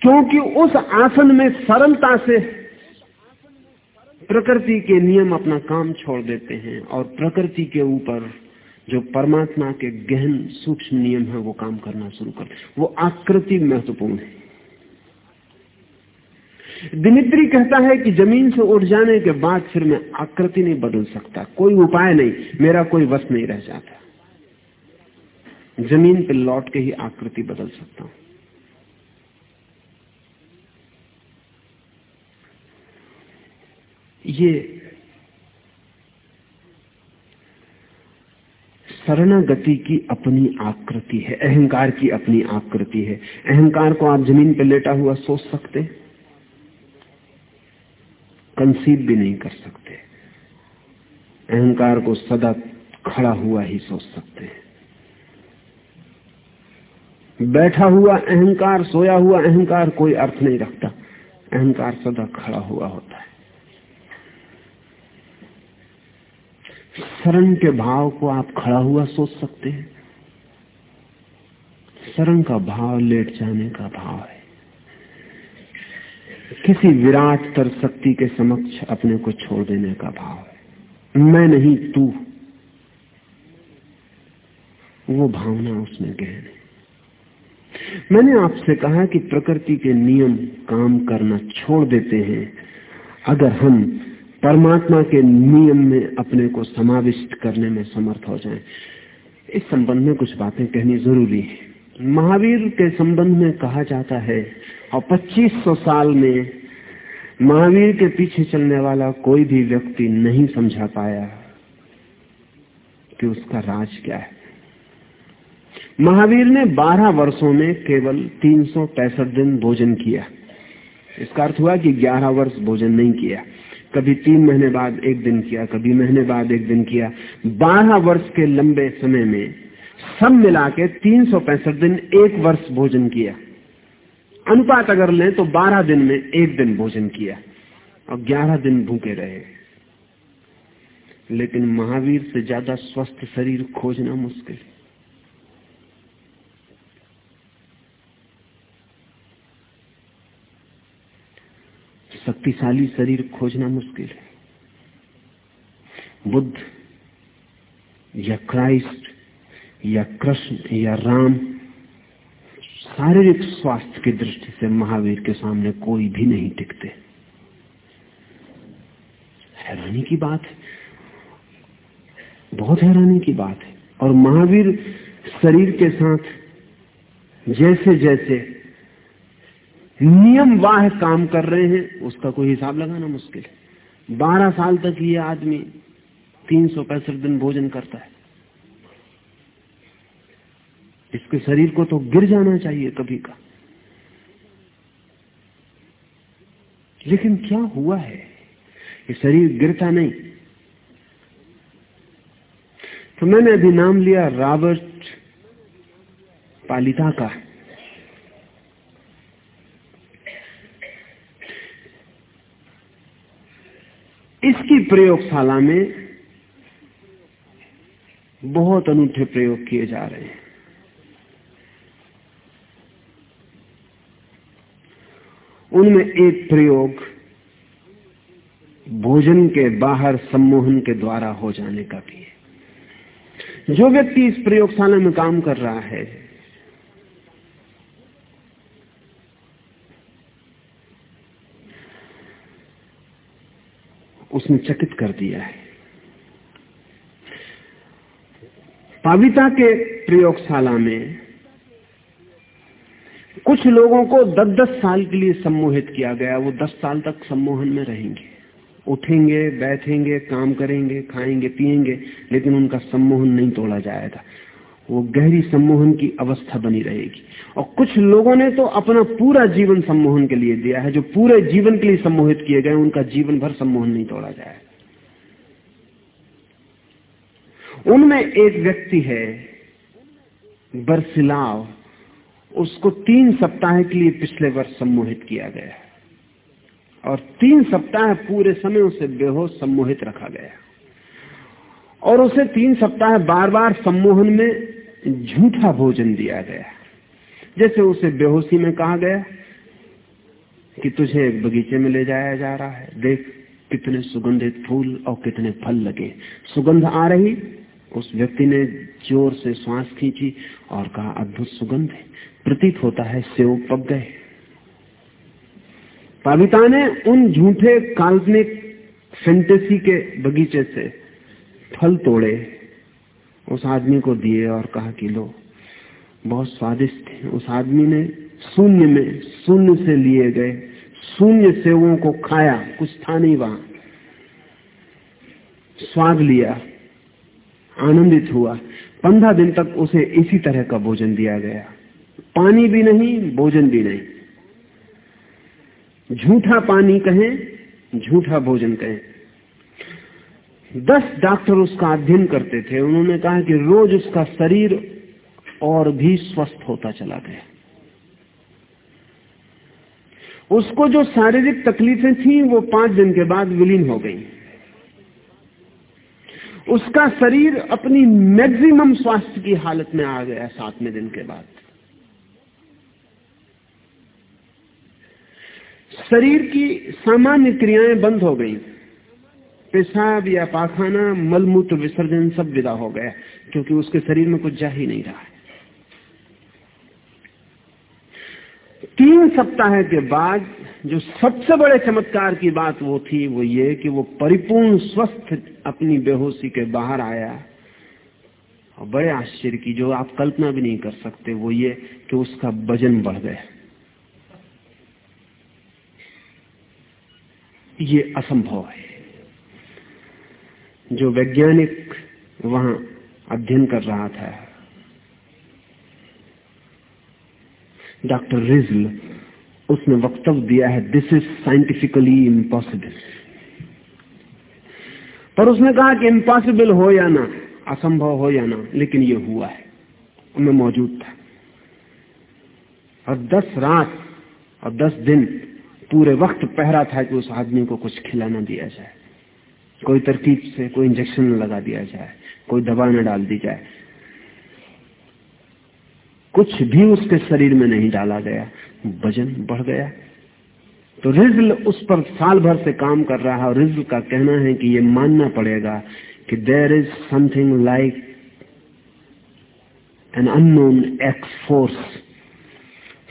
क्योंकि उस आसन में सरलता से प्रकृति के नियम अपना काम छोड़ देते हैं और प्रकृति के ऊपर जो परमात्मा के गहन सूक्ष्म नियम है, वो काम करना शुरू कर वो आकृति महत्वपूर्ण है। दिमित्री कहता है कि ज़मीन से उठ जाने के बाद फिर मैं आकृति नहीं बदल सकता। कोई उपाय नहीं, मेरा कोई वश नहीं रह जाता। ज़मीन पर लौट के ही आकृति बदल सकता हूँ। ये शरणागति की अपनी आकृति है, अहंकार की अपनी आकृति है। अहंकार को आप ज़मीन पर लेटा हुआ सोच सकते कंसीव भी नहीं कर सकते। अहंकार को सदा खड़ा हुआ ही सोच सकते हैं। बैठा हुआ अहंकार, सोया हुआ अहंकार कोई अर्थ नहीं रखता। अहंकार सदा खड़ा हुआ होता है शरण के भाव को आप खड़ा हुआ सोच सकते हैं। शरण का भाव लेट जाने का भाव है। किसी विराट तर शक्ति के समक्ष अपने को छोड़ देने का भाव है। मैं नहीं, तू। वो भावना उसमें गहन है। मैंने आपसे कहा कि प्रकृति के नियम काम करना छोड़ देते हैं। अगर हम परमात्मा के नियम में अपने को समाविष्ट करने में समर्थ हो जाएँ। इस संबंध में कुछ बातें कहनी ज़रूरी है। महावीर के संबंध में कहा जाता है, और 2500 साल में महावीर के पीछे चलने वाला कोई भी व्यक्ति नहीं समझा पाया कि उसका राज क्या है। महावीर ने 12 वर्षों में केवल तीन सौ पैंसठ दिन भोजन किया। इसका अर्थ हुआ कि 11 वर्ष भोजन नहीं किया। कभी तीन महीने बाद एक दिन किया, कभी महीने बाद एक दिन किया। बारह वर्ष के लंबे समय में सब मिला के तीन सौ पैंसठ दिन एक वर्ष भोजन किया। अनुपात अगर लें तो बारह दिन में एक दिन भोजन किया और ग्यारह दिन भूखे रहे। लेकिन महावीर से ज़्यादा स्वस्थ शरीर खोजना मुश्किल। शक्तिशाली शरीर खोजना मुश्किल है। बुद्ध या क्राइस्ट या कृष्ण या राम शारीरिक स्वास्थ्य की दृष्टि से महावीर के सामने कोई भी नहीं टिकते। हैरानी की बात है। बहुत हैरानी की बात है। और महावीर शरीर के साथ जैसे जैसे नियम वाह काम कर रहे हैं, उसका कोई हिसाब लगाना मुश्किल है। बारह साल तक ये आदमी तीन सौ पैंसठ दिन भोजन करता है। इसके शरीर को तो गिर जाना चाहिए कभी का। लेकिन क्या हुआ है? ये शरीर गिरता नहीं। तो मैंने अभी नाम लिया रॉबर्ट पालिता का। इसकी प्रयोगशाला में बहुत अनूठे प्रयोग किए जा रहे हैं। उनमें एक प्रयोग भोजन के बाहर सम्मोहन के द्वारा हो जाने का भी है। जो व्यक्ति इस प्रयोगशाला में काम कर रहा है उसने चकित कर दिया है। पाविता के प्रयोगशाला में कुछ लोगों को दस दस साल के लिए सम्मोहित किया गया। वो दस साल तक सम्मोहन में रहेंगे। उठेंगे, बैठेंगे, काम करेंगे, खाएँगे, पिएँगे, लेकिन उनका सम्मोहन नहीं तोड़ा जाएगा। वो गहरी सम्मोहन की अवस्था बनी रहेगी। और कुछ लोगों ने तो अपना पूरा जीवन सम्मोहन के लिए दिया है, जो पूरे जीवन के लिए सम्मोहित किए गए उनका जीवन भर सम्मोहन नहीं तोड़ा जाए। उनमें एक व्यक्ति है, बरसिलाव। उसको तीन सप्ताह के लिए पिछले वर्ष सम्मोहित किया गया और तीन सप्ताह पूरे समय उसे बेहोश सम्मोहित रखा गया और उसे तीन सप्ताह बार बार सम्मोहन में झूठा भोजन दिया गया जैसे उसे बेहोशी में कहा गया कि तुझे एक बगीचे में ले जाया जा रहा है। देख कितने सुगंधित फूल और कितने फल लगे। सुगंध आ रही, उस व्यक्ति ने ज़ोर से श्वास खींची और कहा, अद्भुत सुगंध है। प्रतीत होता है सेव पक गए। पाविता ने उन झूठे काल्पनिक फेंटेसी के बगीचे से फल तोड़े। उस आदमी को दिए और कहा कि लो, बहुत स्वादिष्ट थे उस आदमी ने शून्य में, शून्य से लिए गए। शून्य सेवों को खाया, कुछ था नहीं वहाँ। स्वाद लिया, आनंदित हुआ। पंद्रह दिन तक उसे इसी तरह का भोजन दिया गया। पानी भी नहीं, भोजन भी नहीं। झूठा पानी कहें, झूठा भोजन कहें। दस डॉक्टर उसका अध्ययन करते थे। उन्होंने कहा कि रोज उसका शरीर और भी स्वस्थ होता चला गया। उसको जो शारीरिक तकलीफें थी, वो पाँच दिन के बाद विलीन हो गई। उसका शरीर अपनी मैक्सिमम स्वास्थ्य की हालत में आ गया सातवें दिन के बाद। शरीर की सामान्य क्रियाएँ बंद हो गई। पेशाब या पाखाना, मलमूत्र विसर्जन सब विदा हो गया, क्योंकि उसके शरीर में कुछ जा ही नहीं रहा है। तीन सप्ताह के बाद जो सबसे बड़े चमत्कार की बात वो थी, वो ये कि वो परिपूर्ण स्वस्थ अपनी बेहोशी के बाहर आया। और बड़े आश्चर्य की, जो आप कल्पना भी नहीं कर सकते, वो ये कि उसका वज़न बढ़ गया। ये असंभव है। जो वैज्ञानिक वहाँ अध्ययन कर रहा था। डॉक्टर रिजल उसने वक्तव्य दिया है दिस इज़ साइंटिफिकली इम्पॉसिबल पर उसने कहा कि इम्पॉसिबल हो या ना, असंभव हो या ना, लेकिन ये हुआ है। मैं मौजूद था। और दस रात और दस दिन पूरे वक्त पहरा था कि उस आदमी को कुछ खिलाना दिया जाए। कोई तरकीब से कोई इंजेक्शन न लगा दिया जाए, कोई दवा न डाल दी जाए। कुछ भी उसके शरीर में नहीं डाला गया, वज़न बढ़ गया। तो रिजल उस पर साल भर से काम कर रहा है और रिजल का कहना है कि ये मानना पड़ेगा कि there is something like an unknown X force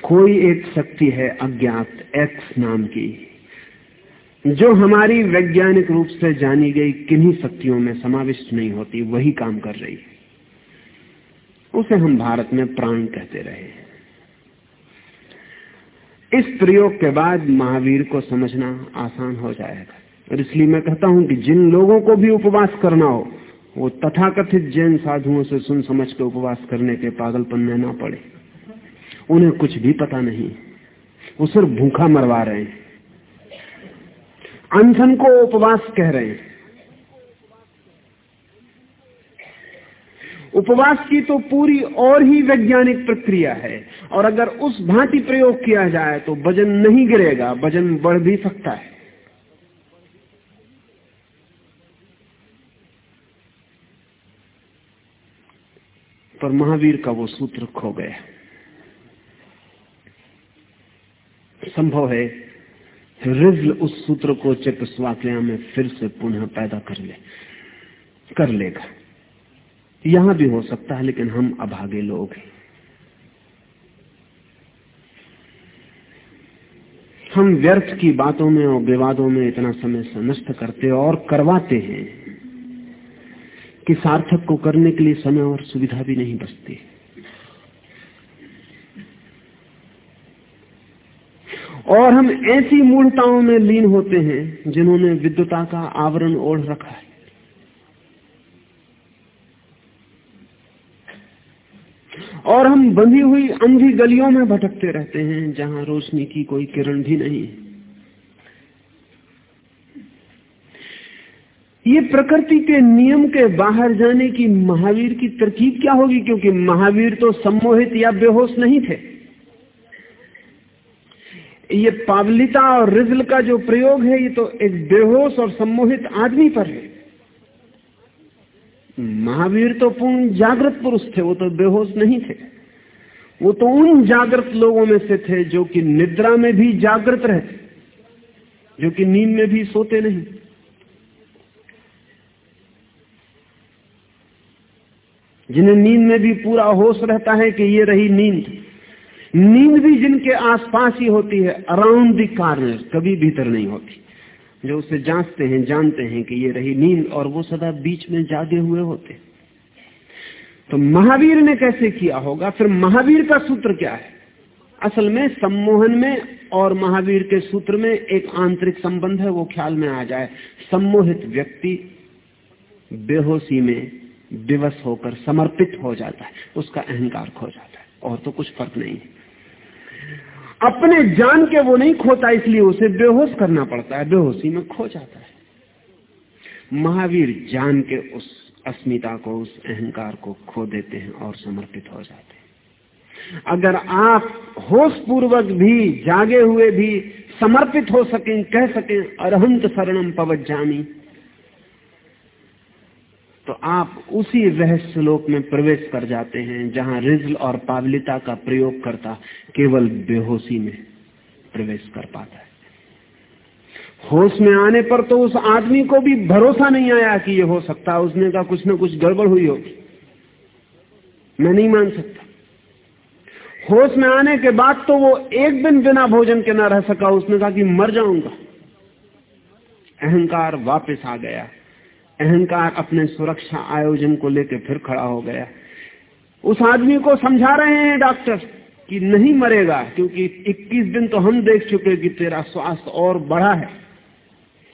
कोई एक शक्ति है अज्ञात एक्स नाम की। जो हमारी वैज्ञानिक रूप से जानी गई किन्हीं शक्तियों में समाविष्ट नहीं होती, वही काम कर रही है। उसे हम भारत में प्राण कहते रहे इस प्रयोग के बाद महावीर को समझना आसान हो जाएगा। और इसलिए मैं कहता हूँ कि जिन लोगों को भी उपवास करना हो, वो तथाकथित जैन साधुओं से सुन समझ के उपवास करने के पागलपन में ना पड़े। उन्हें कुछ भी पता नहीं वो सिर्फ़ भूखा मरवा रहे हैं। अनशन को उपवास कह रहे हैं। उपवास की तो पूरी और ही वैज्ञानिक प्रक्रिया है। और अगर उस भांति प्रयोग किया जाए तो वज़न नहीं गिरेगा, वज़न बढ़ भी सकता है। पर महावीर का वो सूत्र खो गया। संभव है रिज्ल उस सूत्र को चेकोस्वाकिया में फिर से पुनः पैदा कर ले, कर लेगा। यहाँ भी हो सकता है, लेकिन हम अभागे लोग हैं। हम व्यर्थ की बातों में और विवादों में इतना समय नष्ट करते और करवाते हैं कि सार्थक को करने के लिए समय और सुविधा भी नहीं बचती। और हम ऐसी मूर्ताओं में लीन होते हैं जिन्होंने विद्युता का आवरण ओढ़ रखा है। और हम बंधी हुई अंधी गलियों में भटकते रहते हैं, जहाँ रोशनी की कोई किरण भी नहीं ये प्रकृति के नियम के बाहर जाने की महावीर की तरकीब क्या होगी? क्योंकि महावीर तो सम्मोहित या बेहोश नहीं थे। ये पावलिता और रिजल का जो प्रयोग है, ये तो एक बेहोश और सम्मोहित आदमी पर है। महावीर तो पूर्ण जागृत पुरुष थे, वो तो बेहोश नहीं थे। वो तो उन जागृत लोगों में से थे जो कि निद्रा में भी जागृत रहते, जो कि नींद में भी सोते नहीं। जिन्हें नींद में भी पूरा होश रहता है कि ये रही नींद। नींद भी जिनके आसपास ही होती है अराउंड दी कार्नर कभी भीतर नहीं होती। जो उसे जांचते हैं, जानते हैं कि ये रही नींद और वो सदा बीच में जागे हुए होते। तो महावीर ने कैसे किया होगा? फिर महावीर का सूत्र क्या है? असल में सम्मोहन में और महावीर के सूत्र में एक आंतरिक संबंध है, वो ख्याल में आ जाए। सम्मोहित व्यक्ति बेहोशी में दिवस होकर समर्पित हो जाता है, उसका अहंकार खो जाता है, और तो कुछ फ़र्क नहीं है। अपने जान के वो नहीं खोता, इसलिए उसे बेहोश करना पड़ता है। बेहोशी में खो जाता है। महावीर जान के उस अस्मिता को, उस अहंकार को खो देते हैं और समर्पित हो जाते हैं। अगर आप होश पूर्वक भी, जागे हुए भी समर्पित हो सकें, कह सकें, अरहंत शरणम पवज्जामी। तो आप उसी रहस्य लोक में प्रवेश कर जाते हैं, जहाँ रिजल और पावलिता का प्रयोग करता केवल बेहोशी में प्रवेश कर पाता है। होश में आने पर तो उस आदमी को भी भरोसा नहीं आया कि ये हो सकता, उसने कहा कुछ ना कुछ गड़बड़ हुई होगी। मैं नहीं मान सकता। होश में आने के बाद तो वो एक दिन बिना भोजन के ना रह सका, उसने कहा कि मर जाऊँगा। अहंकार वापस आ गया। अहंकार अपने सुरक्षा आयोजन को लेकर फिर खड़ा हो गया। उस आदमी को समझा रहे हैं डॉक्टर कि नहीं मरेगा, क्योंकि 21 दिन तो हम देख चुके कि तेरा स्वास्थ्य और बढ़ा है।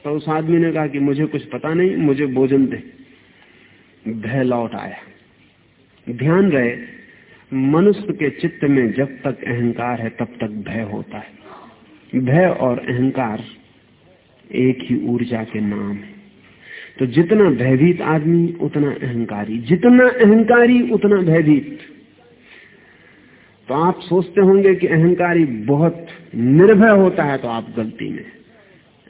तो उस आदमी ने कहा कि मुझे कुछ पता नहीं, मुझे भोजन दे। भय लौट आया। ध्यान रहे, मनुष्य के चित्त में जब तक अहंकार है, तब तक भय होता है। भय और अहंकार एक ही ऊर्जा के नाम है। तो जितना भयभीत आदमी, उतना अहंकारी। जितना अहंकारी, उतना भयभीत। तो आप सोचते होंगे कि अहंकारी बहुत निर्भय होता है तो आप गलती में।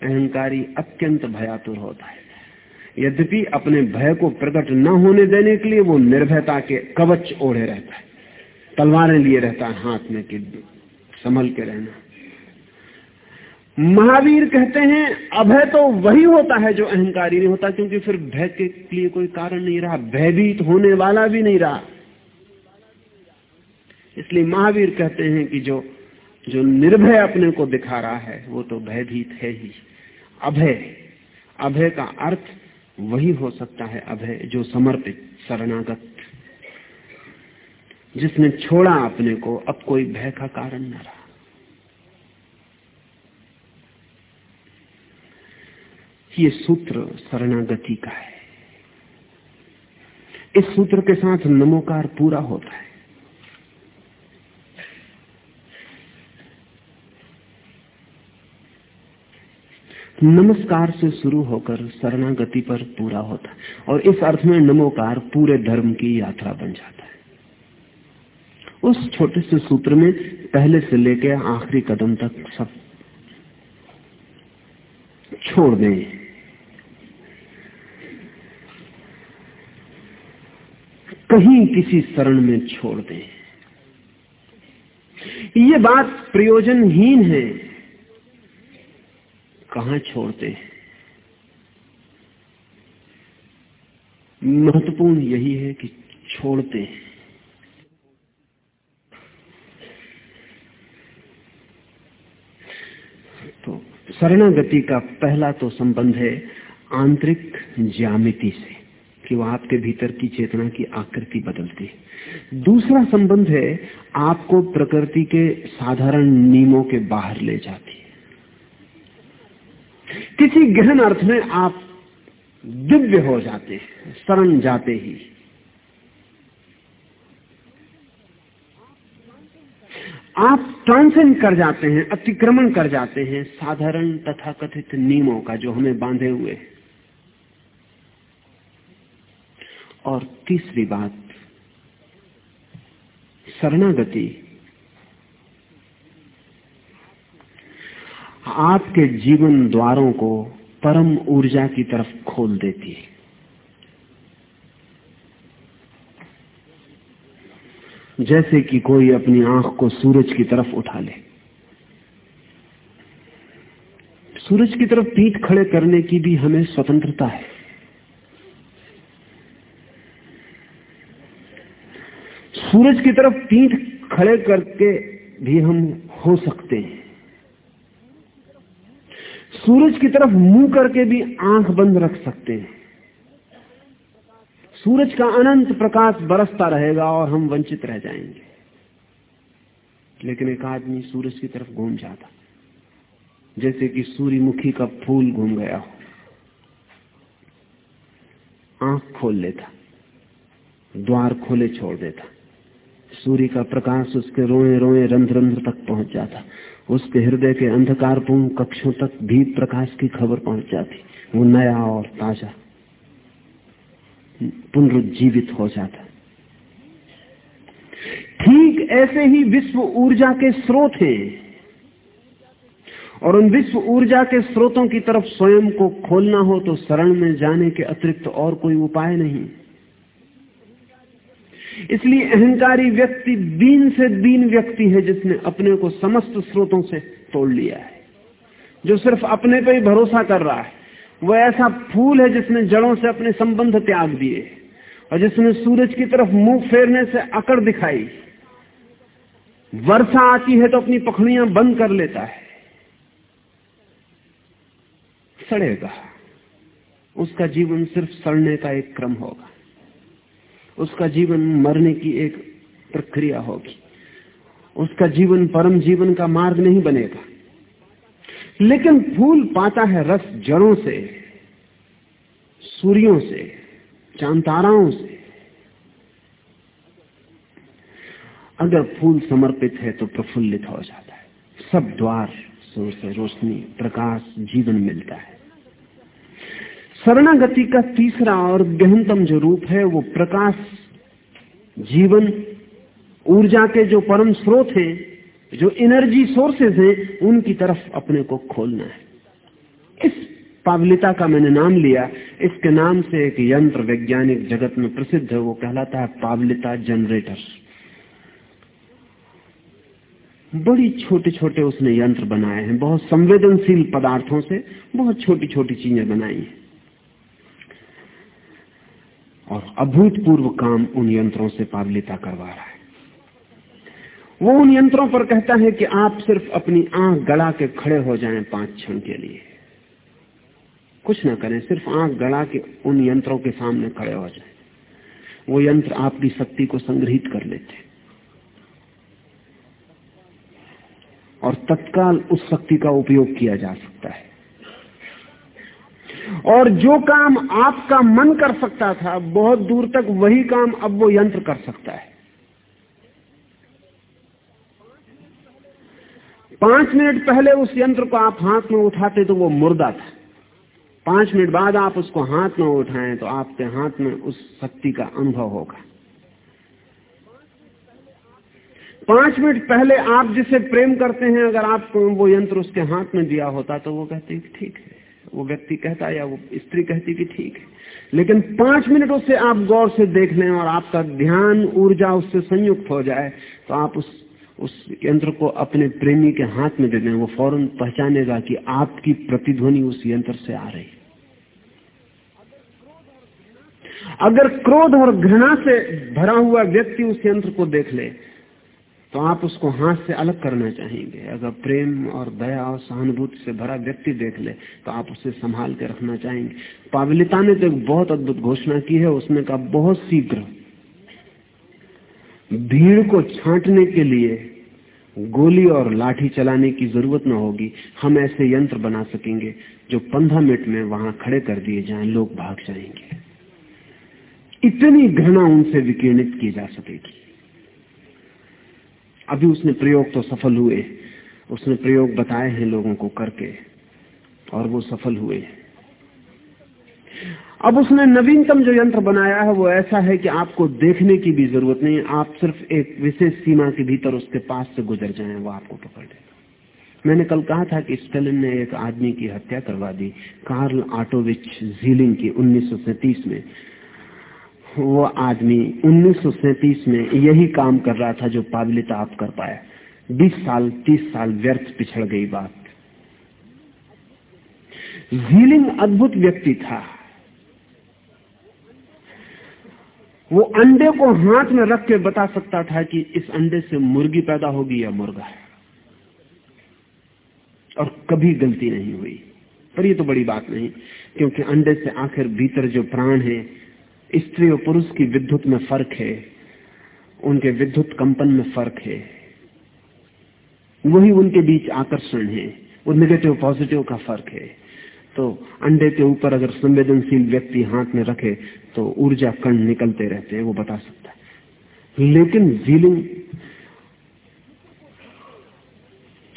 अहंकारी अत्यंत भयातुर होता है। यद्यपि अपने भय को प्रकट न होने देने के लिए वो निर्भयता के कवच ओढ़े रहता है। तलवारें लिए रहता है हाथ में कि संभल के रहना। महावीर कहते हैं, अभय तो वही होता है जो अहंकारी नहीं होता, क्योंकि फिर भय के लिए कोई कारण नहीं रहा, भयभीत होने वाला भी नहीं रहा। इसलिए महावीर कहते हैं कि जो जो निर्भय अपने को दिखा रहा है, वो तो भयभीत है ही। अभय अभय का अर्थ वही हो सकता है, अभय जो समर्पित, शरणागत, जिसने छोड़ा अपने को, अब कोई भय का कारण न रहा। ये सूत्र शरणागति का है। इस सूत्र के साथ नमोकार पूरा होता है। नमस्कार से शुरू होकर शरणागति पर पूरा होता है और इस अर्थ में नमोकार पूरे धर्म की यात्रा बन जाता है। उस छोटे से सूत्र में पहले से लेकर आखिरी कदम तक सब छोड़ दें। कहीं किसी शरण में छोड़ दें। ये बात प्रयोजनहीन है। कहा छोड़ते महत्वपूर्ण यही है कि छोड़ते हैं तो शरणागति का पहला तो संबंध है आंतरिक ज्यामिति से। कि वो आपके भीतर की चेतना की आकृति बदलती है। दूसरा संबंध है, आपको प्रकृति के साधारण नियमों के बाहर ले जाती है। किसी गहन अर्थ में आप दिव्य हो जाते हैं, शरण जाते ही। आप ट्रांसेंड कर जाते हैं, अतिक्रमण कर जाते हैं साधारण तथा कथित नियमों का जो हमें बांधे हुए हैं। और तीसरी बात, शरणागति। आपके जीवन द्वारों को परम ऊर्जा की तरफ़ खोल देती है। जैसे कि कोई अपनी आँख को सूरज की तरफ़ उठा ले। सूरज की तरफ़ पीठ खड़े करने की भी हमें स्वतंत्रता है। सूरज की तरफ़ पीठ खड़े करके भी हम हो सकते हैं। सूरज की तरफ़ मुँह करके भी आँख बंद रख सकते हैं। सूरज का अनंत प्रकाश बरसता रहेगा और हम वंचित रह जाएँगे। लेकिन एक आदमी सूरज की तरफ़ घूम जाता, जैसे कि सूर्यमुखी का फूल घूम गया हो। आँख खोल लेता, द्वार खोले छोड़ देता। सूर्य का प्रकाश उसके रोए रोए रंध्र रंध्र तक पहुँच जाता। उसके हृदय के अंधकारपूर्ण कक्षों तक भी प्रकाश की खबर पहुँच जाती। वो नया और ताज़ा, पुनरुज्जीवित हो जाता। ठीक ऐसे ही विश्व ऊर्जा के स्रोत हैं। और उन विश्व ऊर्जा के स्रोतों की तरफ़ स्वयं को खोलना हो तो शरण में जाने के अतिरिक्त और कोई उपाय नहीं। इसलिए अहंकारी व्यक्ति दीन से दीन व्यक्ति है जिसने अपने को समस्त स्रोतों से तोड़ लिया है। जो सिर्फ़ अपने पर ही भरोसा कर रहा है, वो ऐसा फूल है जिसने जड़ों से अपने संबंध त्याग दिए और जिसने सूरज की तरफ़ मुँह फेरने से अकड़ दिखाई। वर्षा आती है तो अपनी पखड़ियाँ बंद कर लेता है। सड़ेगा। उसका जीवन सिर्फ़ सड़ने का एक क्रम होगा। उसका जीवन मरने की एक प्रक्रिया होगी। उसका जीवन परम जीवन का मार्ग नहीं बनेगा। लेकिन फूल पाता है रस जड़ों से, सूर्यों से, चांताराओं से। अगर फूल समर्पित है तो प्रफुल्लित हो जाता है। सब द्वार से रोशनी, प्रकाश, जीवन मिलता है। शरणागति का तीसरा और गहनतम जो रूप है, वो प्रकाश, जीवन, ऊर्जा के जो परम स्रोत हैं, जो एनर्जी सोर्सेज हैं, उनकी तरफ़ अपने को खोलना है। इस पावलिता का मैंने नाम लिया। इसके नाम से एक यंत्र वैज्ञानिक जगत में प्रसिद्ध है, वो कहलाता है पावलिता जनरेटर। बड़ी छोटे छोटे उसने यंत्र बनाए हैं, बहुत संवेदनशील पदार्थों से बहुत छोटी छोटी चीज़ें बनाई हैं। और अभूतपूर्व काम उन यंत्रों से पावलिता करवा रहा है। वो उन यंत्रों पर कहता है कि आप सिर्फ़ अपनी आँख गड़ा के खड़े हो जाएँ पाँच क्षण के लिए। कुछ ना करें, सिर्फ़ आँख गड़ा के उन यंत्रों के सामने खड़े हो जाएँ। वो यंत्र आपकी शक्ति को संग्रहित कर लेते। और तत्काल उस शक्ति का उपयोग किया जा सकता है। और जो काम आपका मन कर सकता था, बहुत दूर तक वही काम अब वो यंत्र कर सकता है। पाँच मिनट पहले उस यंत्र को आप हाथ में उठाते तो वो मुर्दा था। पाँच मिनट बाद आप उसको हाथ में उठाएँ तो आपके हाथ में उस शक्ति का अनुभव होगा। पाँच मिनट पहले आप जिसे प्रेम करते हैं, अगर आपको वो यंत्र उसके हाथ में दिया होता तो वो कहते, ठीक है। वो व्यक्ति कहता या वो स्त्री कहती कि ठीक है। लेकिन पाँच मिनट उससे आप गौर से देख लें और आपका ध्यान, ऊर्जा उससे संयुक्त हो जाए तो आप उस उस यंत्र को अपने प्रेमी के हाथ में दे दें। वो फ़ौरन पहचानेगा कि आपकी प्रतिध्वनि उस यंत्र से आ रही। अगर क्रोध और घृणा से भरा हुआ व्यक्ति उस यंत्र को देख ले तो आप उसको हाथ से अलग करना चाहेंगे। अगर प्रेम और दया और सहानुभूति से भरा व्यक्ति देख ले तो आप उसे संभाल के रखना चाहेंगे। पावलिता ने तो बहुत अद्भुत घोषणा की है, उसने कहा, बहुत शीघ्र भीड़ को छांटने के लिए गोली और लाठी चलाने की ज़रूरत न होगी। हम ऐसे यंत्र बना सकेंगे जो पंद्रह मिनट में वहाँ खड़े कर दिए जाएँ, लोग भाग जाएँगे। इतनी घृणा उनसे विकीर्णित की जा सकेगी। अभी उसने प्रयोग तो सफल हुए। उसने प्रयोग बताए हैं लोगों को करके, और वो सफल हुए। अब उसने नवीनतम जो यंत्र बनाया है, वो ऐसा है कि आपको देखने की भी ज़रूरत नहीं, आप सिर्फ़ एक विशेष सीमा के भीतर उसके पास से गुजर जाएँ, वो आपको पकड़ लेगा। मैंने कल कहा था कि स्टेलिन ने एक आदमी की हत्या करवा दी, कार्ल आटोविच जीलिंग की उन्नीस में। वो आदमी उन्नीस में यही काम कर रहा था जो पावलिता आप कर पाया। बीस साल, तीस साल व्यर्थ पिछड़ गई बात। जीलिंग अद्भुत व्यक्ति था। वो अंडे को हाथ में रख के बता सकता था कि इस अंडे से मुर्गी पैदा होगी या मुर्गा और कभी गलती नहीं हुई। पर ये तो बड़ी बात नहीं, क्योंकि अंडे से आखिर भीतर जो प्राण है स्त्री और पुरुष की विद्युत में फ़र्क है, उनके विद्युत कंपन में फ़र्क है। वही उनके बीच आकर्षण है, वो निगेटिव पॉजिटिव का फ़र्क है। तो अंडे के ऊपर अगर संवेदनशील व्यक्ति हाथ में रखे तो ऊर्जा कण निकलते रहते हैं, वो बता सकता है। लेकिन जीलिंग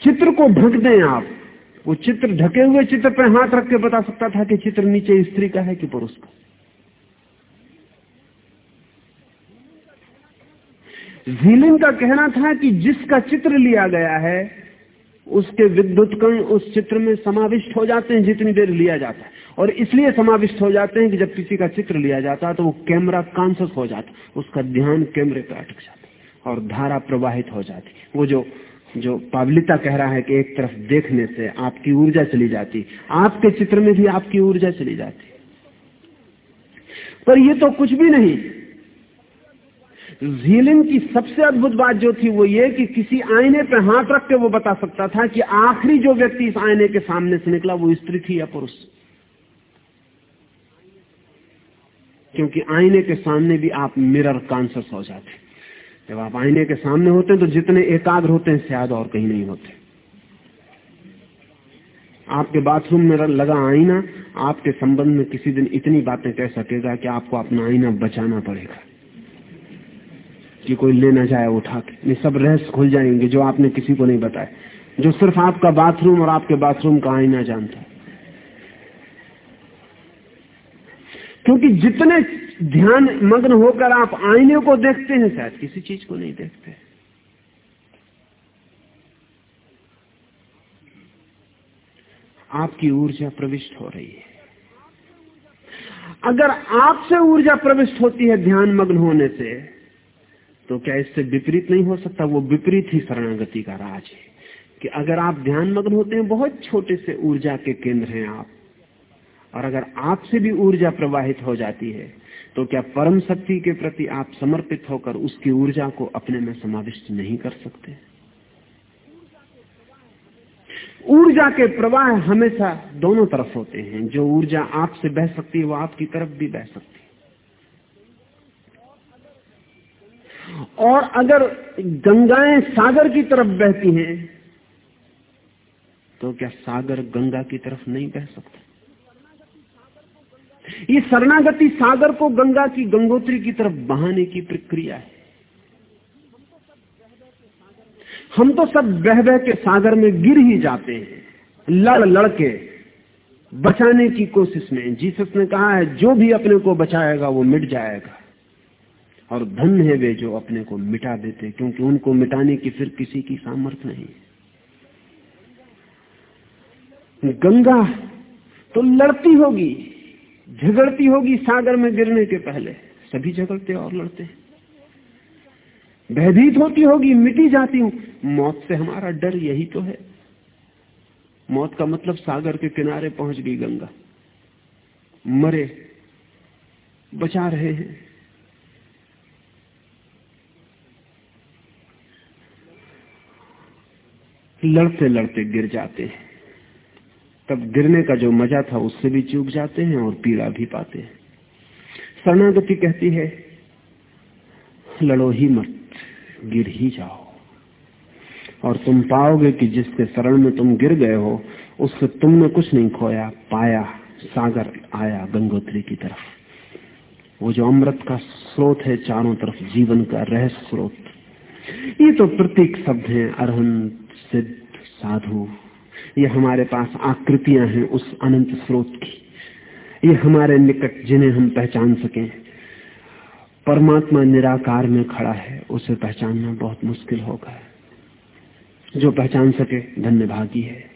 चित्र को ढक दें आप। वो चित्र ढके हुए चित्र पर हाथ रख के बता सकता था कि चित्र नीचे स्त्री का है कि पुरुष का? झीलिंग का कहना था कि जिसका चित्र लिया गया है, उसके विद्युत कण उस चित्र में समाविष्ट हो जाते हैं, जितनी देर लिया जाता है। और इसलिए समाविष्ट हो जाते हैं कि जब किसी का चित्र लिया जाता है तो वो कैमरा कॉन्सियस हो जाता उसका ध्यान कैमरे पर अटक जाता और धारा प्रवाहित हो जाती वो जो जो पावलिता कह रहा है कि एक तरफ़ देखने से आपकी ऊर्जा चली जाती आपके चित्र में भी आपकी ऊर्जा चली जाती पर ये तो कुछ भी नहीं। झीलिंग की सबसे अद्भुत बात जो थी वो ये कि किसी आईने पे हाथ रख के वो बता सकता था कि आखिरी जो व्यक्ति इस आईने के सामने से निकला वो स्त्री थी या पुरुष। क्योंकि आईने के सामने भी आप मिरर कॉन्सियस हो जाते जब आप आईने के सामने होते हैं तो जितने एकाग्र होते हैं शायद और कहीं नहीं होते। आपके बाथरूम में लगा आईना, आपके संबंध में किसी दिन इतनी बातें कह सकेगा कि आपको अपना आईना बचाना पड़ेगा। कि कोई ले ना जाए उठा के ये सब रहस्य खुल जाएँगे जो आपने किसी को नहीं बताया। जो सिर्फ़ आपका बाथरूम और आपके बाथरूम का आईना जानता क्योंकि जितने ध्यान मग्न होकर आप आईने को देखते हैं, शायद किसी चीज़ को नहीं देखते। आपकी ऊर्जा प्रविष्ट हो रही है। अगर आपसे ऊर्जा प्रविष्ट होती है ध्यान मग्न होने से तो क्या इससे विपरीत नहीं हो सकता? वो विपरीत ही शरणागति का राज है। कि अगर आप ध्यान मग्न होते हैं, बहुत छोटे से ऊर्जा के केंद्र हैं आप। और अगर आपसे भी ऊर्जा प्रवाहित हो जाती है तो क्या परम शक्ति के प्रति आप समर्पित होकर उसकी ऊर्जा को अपने में समाविष्ट नहीं कर सकते? ऊर्जा के प्रवाह हमेशा दोनों तरफ़ होते हैं। जो ऊर्जा आपसे बह सकती है, वो आपकी तरफ़ भी बह सकती है। और अगर गंगाएँ सागर की तरफ़ बहती हैं तो क्या सागर गंगा की तरफ़ नहीं बह सकता? ये शरणागति सागर को गंगा की गंगोत्री की तरफ़ बहाने की प्रक्रिया है। हम तो सब बह बह के सागर में गिर ही जाते हैं, लड़ लड़के बचाने की कोशिश में, जीसस ने कहा है, जो भी अपने को बचाएगा, वो मिट जाएगा। और धन है वे जो अपने को मिटा देते क्योंकि उनको मिटाने की फिर किसी की सामर्थ्य नहीं गंगा तो लड़ती होगी, झगड़ती होगी सागर में गिरने के पहले, सभी झगड़ते और लड़ते भयभीत होती होगी, मिटी जाती हूँ, मौत से हमारा डर यही तो है। मौत का मतलब सागर के किनारे पहुँच गई गंगा। मरे, बचा रहे हैं। लड़ते लड़ते गिर जाते हैं। तब गिरने का जो मज़ा था, उससे भी चूक जाते हैं और पीड़ा भी पाते हैं। शरणागति कहती है, लड़ो ही मत, गिर ही जाओ। और तुम पाओगे कि जिसके शरण में तुम गिर गए हो, उससे तुमने कुछ नहीं खोया, पाया, सागर आया गंगोत्री की तरफ़। वो जो अमृत का स्रोत है, चारों तरफ़ जीवन का रहस्य स्रोत। ये तो प्रतीक शब्द हैं, अरहंत सिद्ध साधु। ये हमारे पास आकृतियाँ हैं उस अनंत स्रोत की। ये हमारे निकट जिन्हें हम पहचान सकें। परमात्मा निराकार में खड़ा है, उसे पहचानना बहुत मुश्किल होगा। जो पहचान सके धन्य भागी है।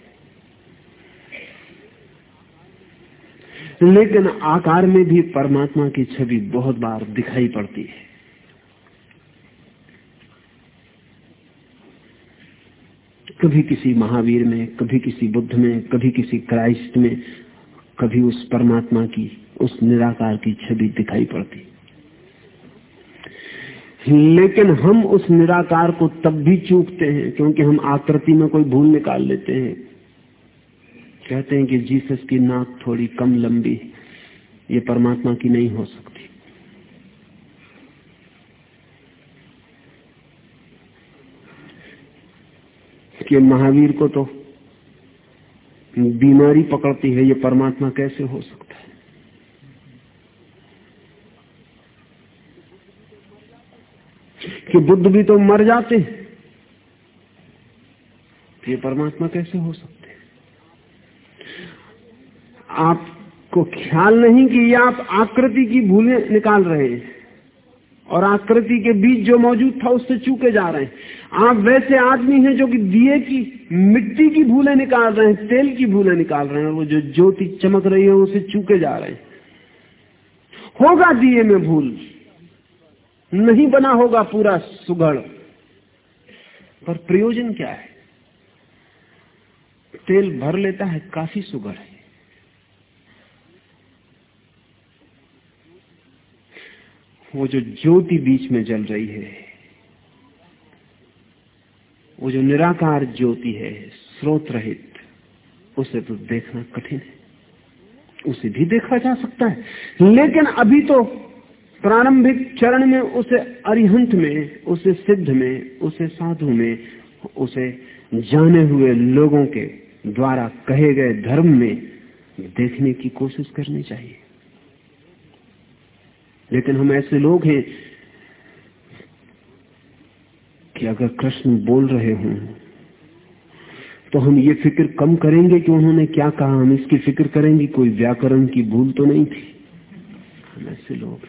लेकिन आकार में भी परमात्मा की छवि बहुत बार दिखाई पड़ती है। कभी किसी महावीर में, कभी किसी बुद्ध में, कभी किसी क्राइस्ट में, कभी उस परमात्मा की, उस निराकार की छवि दिखाई पड़ती। लेकिन हम उस निराकार को तब भी चूकते हैं, क्योंकि हम आकृति में कोई भूल निकाल लेते हैं। कहते हैं कि जीसस की नाक थोड़ी कम लंबी, ये परमात्मा की नहीं हो सकती। कि महावीर को तो बीमारी पकड़ती है, ये परमात्मा कैसे हो सकता है? कि बुद्ध भी तो मर जाते हैं ये परमात्मा कैसे हो सकते हैं? आपको ख्याल नहीं कि ये आप आकृति की भूलें निकाल रहे हैं। और आकृति के बीच जो मौजूद था उससे चूके जा रहे हैं। आप वैसे आदमी हैं जो कि दिए की, मिट्टी की भूलें निकाल रहे हैं, तेल की भूले निकाल रहे हैं वो जो ज्योति चमक रही है उसे चूके जा रहे हैं। होगा दिए में भूल, नहीं बना होगा पूरा सुगढ़। पर प्रयोजन क्या है? तेल भर लेता है, काफ़ी सुगढ़ है। वो जो ज्योति बीच में जल रही है, वो जो निराकार ज्योति है, स्रोत रहित, उसे तो देखना कठिन है। उसे भी देखा जा सकता है, लेकिन अभी तो प्रारंभिक चरण में, उसे अरिहंत में, उसे सिद्ध में, उसे साधु में, उसे जाने हुए लोगों के द्वारा कहे गए धर्म में देखने की कोशिश करनी चाहिए। लेकिन हम ऐसे लोग हैं कि अगर कृष्ण बोल रहे हों तो हम ये फ़िक्र कम करेंगे कि उन्होंने क्या कहा। हम इसकी फ़िक्र करेंगे, कोई व्याकरण की भूल तो नहीं थी। हम ऐसे लोग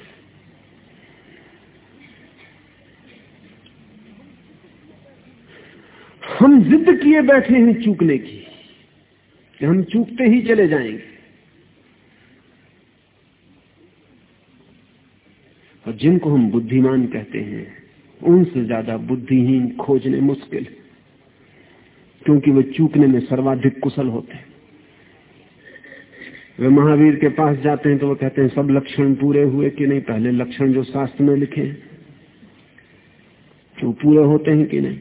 हम जिद किए बैठे हैं चूकने की हम चूकते ही चले जाएँगे। और जिनको हम बुद्धिमान कहते हैं, उनसे ज़्यादा बुद्धिहीन खोजने मुश्किल, क्योंकि वे चूकने में सर्वाधिक कुशल होते हैं। वे महावीर के पास जाते हैं तो वो कहते हैं, सब लक्षण पूरे हुए कि नहीं? पहले लक्षण जो शास्त्र में लिखे हैं वो पूरे होते हैं कि नहीं?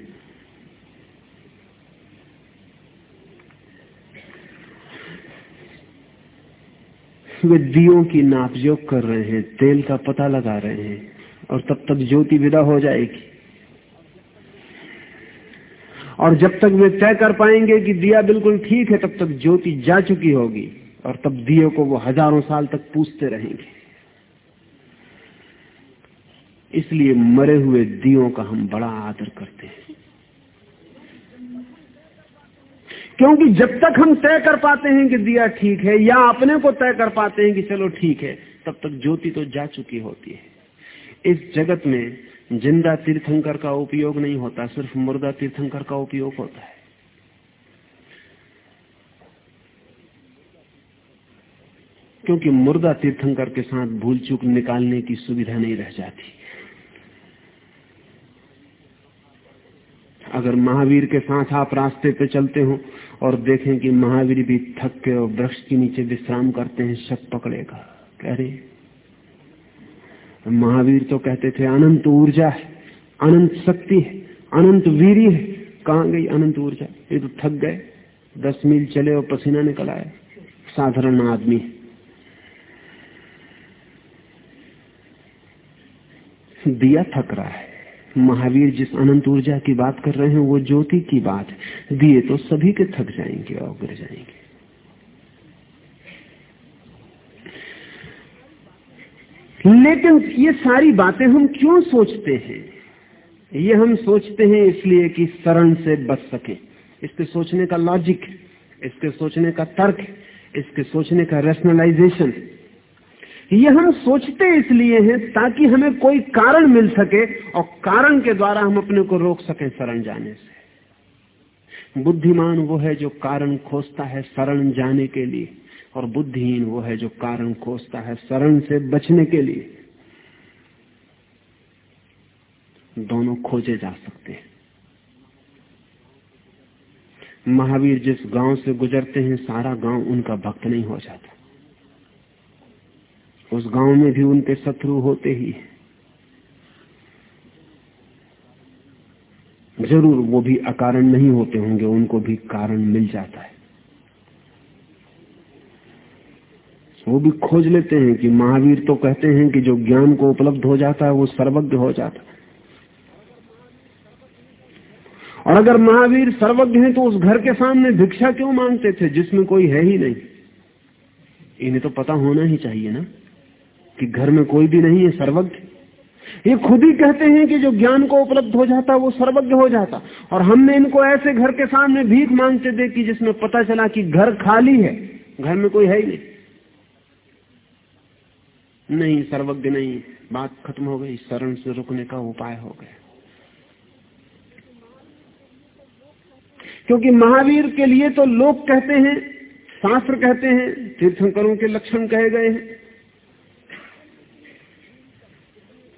वे दियों की नापजोक कर रहे हैं, तेल का पता लगा रहे हैं, और तब तक ज्योति विदा हो जाएगी। और जब तक वे तय कर पाएँगे कि दिया बिल्कुल ठीक है, तब तक ज्योति जा चुकी होगी, और तब दियो को वो हज़ारों साल तक पूछते रहेंगे। इसलिए मरे हुए दियों का हम बड़ा आदर करते हैं। क्योंकि जब तक हम तय कर पाते हैं कि दिया ठीक है या अपने को तय कर पाते हैं कि चलो ठीक है, तब तक ज्योति तो जा चुकी होती है। इस जगत में ज़िंदा तीर्थंकर का उपयोग नहीं होता, सिर्फ़ मुर्दा तीर्थंकर का उपयोग होता है। क्योंकि मुर्दा तीर्थंकर के साथ भूल चूक निकालने की सुविधा नहीं रह जाती। अगर महावीर के साथ आप रास्ते पे चलते हो और देखें कि महावीर भी थक के और वृक्ष के नीचे विश्राम करते हैं, शक पकड़ेगा। कह रहे महावीर तो कहते थे, अनंत ऊर्जा है, अनंत शक्ति है, अनंत वीर है। कहाँ गई अनंत ऊर्जा? ये तो थक गए। दस मील चले और पसीना निकल आए साधारण आदमी दिया थक रहा है। महावीर जिस अनंत ऊर्जा की बात कर रहे हैं, वो ज्योति की बात है दिए तो सभी के थक जाएँगे और गिर जाएँगे। लेकिन ये सारी बातें हम क्यों सोचते हैं? ये हम सोचते हैं इसलिए कि शरण से बच सके। इसके सोचने का लॉजिक इसके सोचने का तर्क, इसके सोचने का रेशनलाइजेशन ये हम सोचते इसलिए हैं ताकि हमें कोई कारण मिल सके और कारण के द्वारा हम अपने को रोक सकें शरण जाने से। बुद्धिमान वो है जो कारण खोजता है शरण जाने के लिए और बुद्धिहीन वो है जो कारण खोजता है शरण से बचने के लिए। दोनों खोजे जा सकते हैं। महावीर जिस गाँव से गुजरते हैं, सारा गाँव उनका भक्त नहीं हो जाता। उस गाँव में भी उनके शत्रु होते ही। ज़रूर वो भी अकारण नहीं होते होंगे, उनको भी कारण मिल जाता है। वो भी खोज लेते हैं कि महावीर तो कहते हैं कि जो ज्ञान को उपलब्ध हो जाता है, वो सर्वज्ञ हो जाता है। और अगर महावीर सर्वज्ञ हैं तो उस घर के सामने भिक्षा क्यों मांगते थे, जिसमें कोई है ही नहीं? इन्हें तो पता होना ही चाहिए ना। कि घर में कोई भी नहीं है सर्वज्ञ। ये खुद ही कहते हैं कि जो ज्ञान को उपलब्ध हो जाता, वो सर्वज्ञ हो जाता। और हमने इनको ऐसे घर के सामने भीख मांगते देखी, जिसमें पता चला कि घर खाली है। घर में कोई है ही नहीं। नहीं, सर्वज्ञ नहीं। बात खत्म हो गई, शरण से रुकने का उपाय हो गया। क्योंकि महावीर के लिए तो लोग कहते हैं, शास्त्र कहते हैं, तीर्थंकरों के लक्षण कहे गए हैं।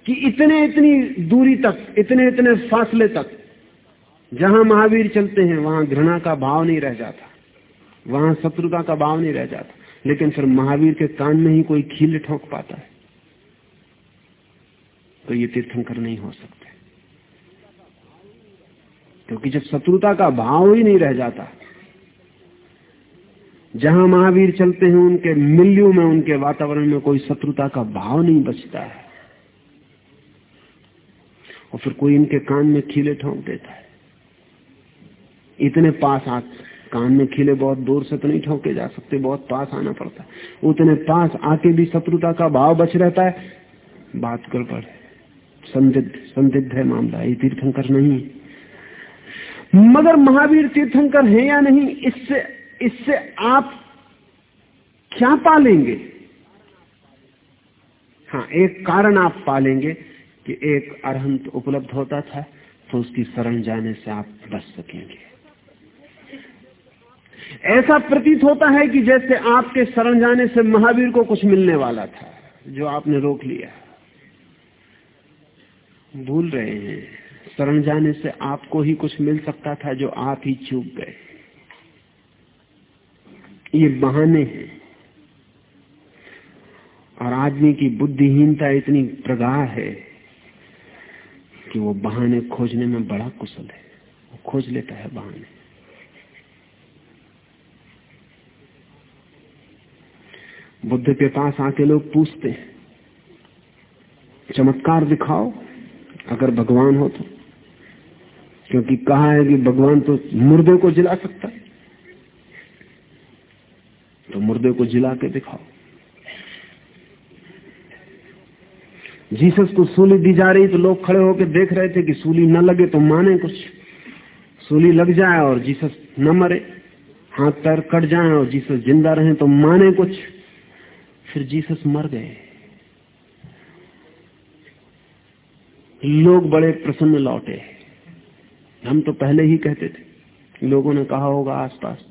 कि इतने इतनी दूरी तक, इतने इतने फासले तक, जहाँ महावीर चलते हैं, वहाँ घृणा का भाव नहीं रह जाता। वहाँ शत्रुता का भाव नहीं रह जाता। लेकिन फिर महावीर के कान में ही कोई खील ठोक पाता है। तो ये तीर्थंकर नहीं हो सकते। क्योंकि जब शत्रुता का भाव ही नहीं रह जाता, जहाँ महावीर चलते हैं, उनके मिल्यू में, उनके वातावरण में कोई शत्रुता का भाव नहीं बचता है। और फिर कोई इनके कान में खीले ठोंक देता है। इतने पास आ, कान में खीले बहुत दूर से तो नहीं ठोके जा सकते, बहुत पास आना पड़ता है। उतने पास आके भी शत्रुता का भाव बच रहता है। बात गड़बड़ है। संदिग्ध संदिग्ध है मामला। ये तीर्थंकर नहीं मगर महावीर तीर्थंकर है या नहीं, इससे इससे आप क्या पालेंगे? हाँ एक कारण आप पालेंगे। कि एक अरहंत उपलब्ध होता था तो उसकी शरण जाने से आप बच सकेंगे। ऐसा प्रतीत होता है कि जैसे आपके शरण जाने से महावीर को कुछ मिलने वाला था, जो आपने रोक लिया। भूल रहे हैं, शरण जाने से आपको ही कुछ मिल सकता था, जो आप ही चूक गए। ये बहाने हैं। और आदमी की बुद्धिहीनता इतनी प्रगाढ़ है कि वो बहाने खोजने में बड़ा कुशल है। वो खोज लेता है बहाने। बुद्ध के पास आके लोग पूछते हैं, चमत्कार दिखाओ, अगर भगवान हो तो। क्योंकि कहा है कि भगवान तो मुर्दे को जिला सकता है। तो मुर्दे को जिला के दिखाओ। जीसस को सूली दी जा रही तो लोग खड़े होकर देख रहे थे कि सूली न लगे तो माने कुछ। सूली लग जाए और जीसस न मरे। हाथ पैर कट जाए और जीसस ज़िंदा रहे तो माने कुछ। फिर जीसस मर गए। लोग बड़े प्रसन्न लौटे। हम तो पहले ही कहते थे लोगों ने कहा होगा आसपास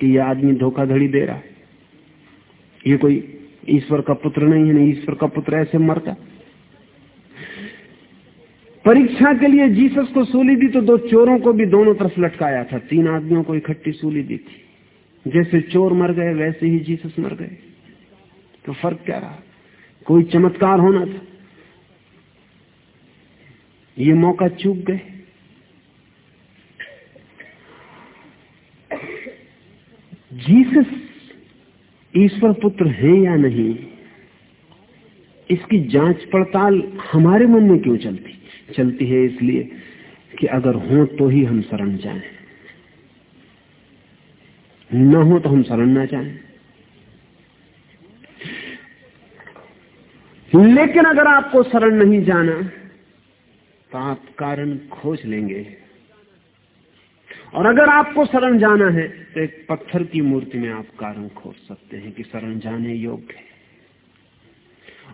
कि यह आदमी धोखाधड़ी दे रहा है। ये कोई ईश्वर का पुत्र नहीं है, नहीं, ईश्वर का पुत्र ऐसे मरता। परीक्षा के लिए जीसस को सूली दी तो दो चोरों को भी दोनों तरफ़ लटकाया था। तीन आदमियों को इकट्ठी सूली दी थी। जैसे चोर मर गए, वैसे ही जीसस मर गए। तो फ़र्क क्या रहा? कोई चमत्कार होना था? ये मौका चूक गए। जीसस ईश्वर पुत्र है या नहीं, इसकी जाँच पड़ताल हमारे मन में क्यों चलती? चलती है इसलिए कि अगर हो तो ही हम शरण जाएँ। न हो तो हम शरण ना जाएँ। लेकिन अगर आपको शरण नहीं जाना तो आप कारण खोज लेंगे। और अगर आपको शरण जाना है तो एक पत्थर की मूर्ति में आप कारण खोज सकते हैं कि शरण जाने योग्य है।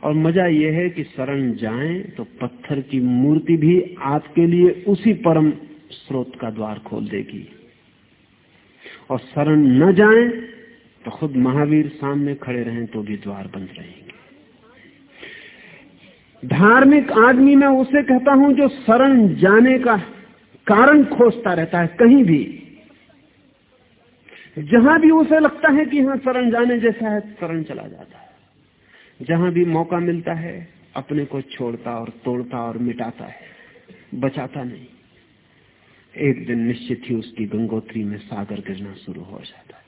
और मज़ा यह है कि शरण जाएँ तो पत्थर की मूर्ति भी आपके लिए उसी परम स्रोत का द्वार खोल देगी। और शरण न जाएँ तो खुद महावीर सामने खड़े रहें तो भी द्वार बंद रहेंगे। धार्मिक आदमी मैं उसे कहता हूँ जो शरण जाने का कारण खोजता रहता है कहीं भी। जहाँ भी उसे लगता है कि हाँ शरण जाने जैसा है, शरण चला जाता है। जहाँ भी मौका मिलता है, अपने को छोड़ता और तोड़ता और मिटाता है, बचाता नहीं। एक दिन निश्चित ही उसकी गंगोत्री में सागर गिरना शुरू हो जाता है।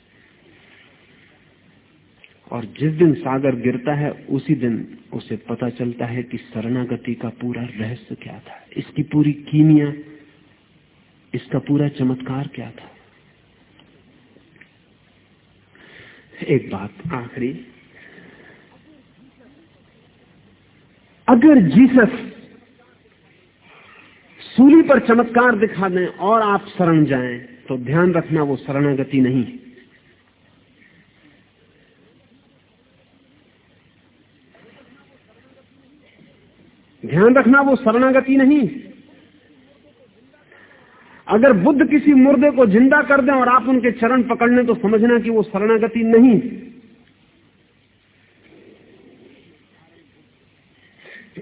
और जिस दिन सागर गिरता है, उसी दिन उसे पता चलता है कि शरणागति का पूरा रहस्य क्या था। इसकी पूरी कीमिया इसका पूरा चमत्कार क्या था? एक बात आखिरी। अगर जीसस सूली पर चमत्कार दिखा दें और आप शरण जाएँ तो ध्यान रखना वो शरणागति नहीं ध्यान रखना वो शरणागति नहीं अगर बुद्ध किसी मुर्दे को ज़िंदा कर दें और आप उनके चरण पकड़ने तो समझना कि वो शरणागति नहीं।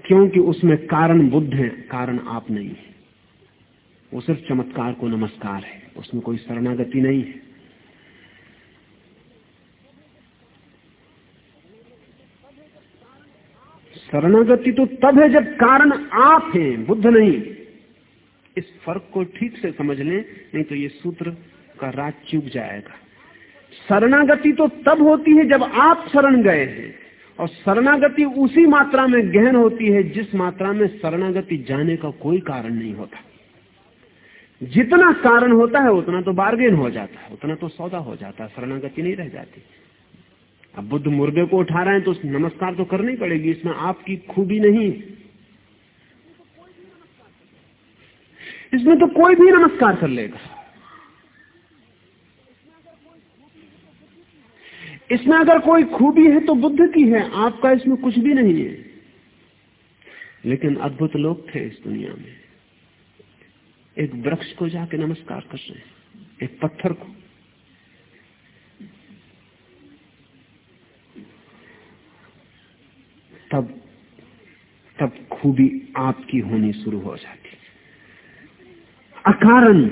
क्योंकि उसमें कारण बुद्ध है, कारण आप नहीं है। वो सिर्फ़ चमत्कार को नमस्कार है, उसमें कोई शरणागति नहीं है। शरणागति तो तब है जब कारण आप हैं, बुद्ध नहीं। इस फ़र्क को ठीक से समझ लें नहीं तो ये सूत्र का राज चुप जाएगा। शरणागति तो तब होती है जब आप शरण गए हैं, और शरणागति उसी मात्रा में गहन होती है जिस मात्रा में शरणागति जाने का कोई कारण नहीं होता। जितना कारण होता है, उतना तो बार्गेन हो जाता है, उतना तो सौदा हो जाता है, शरणागति नहीं रह जाती। अब बुद्ध मुर्गे को उठा रहे हैं तो नमस्कार तो करनी पड़ेगी, इसमें आपकी खूबी नहीं इसमें तो कोई भी नमस्कार कर लेगा। इसमें अगर कोई खूबी है तो बुद्ध की है, आपका इसमें कुछ भी नहीं है। लेकिन अद्भुत लोग थे इस दुनिया में। एक वृक्ष को जाके नमस्कार कर रहे हैं, एक पत्थर को। तब तब खूबी आपकी होनी शुरू हो जाती। अकारण।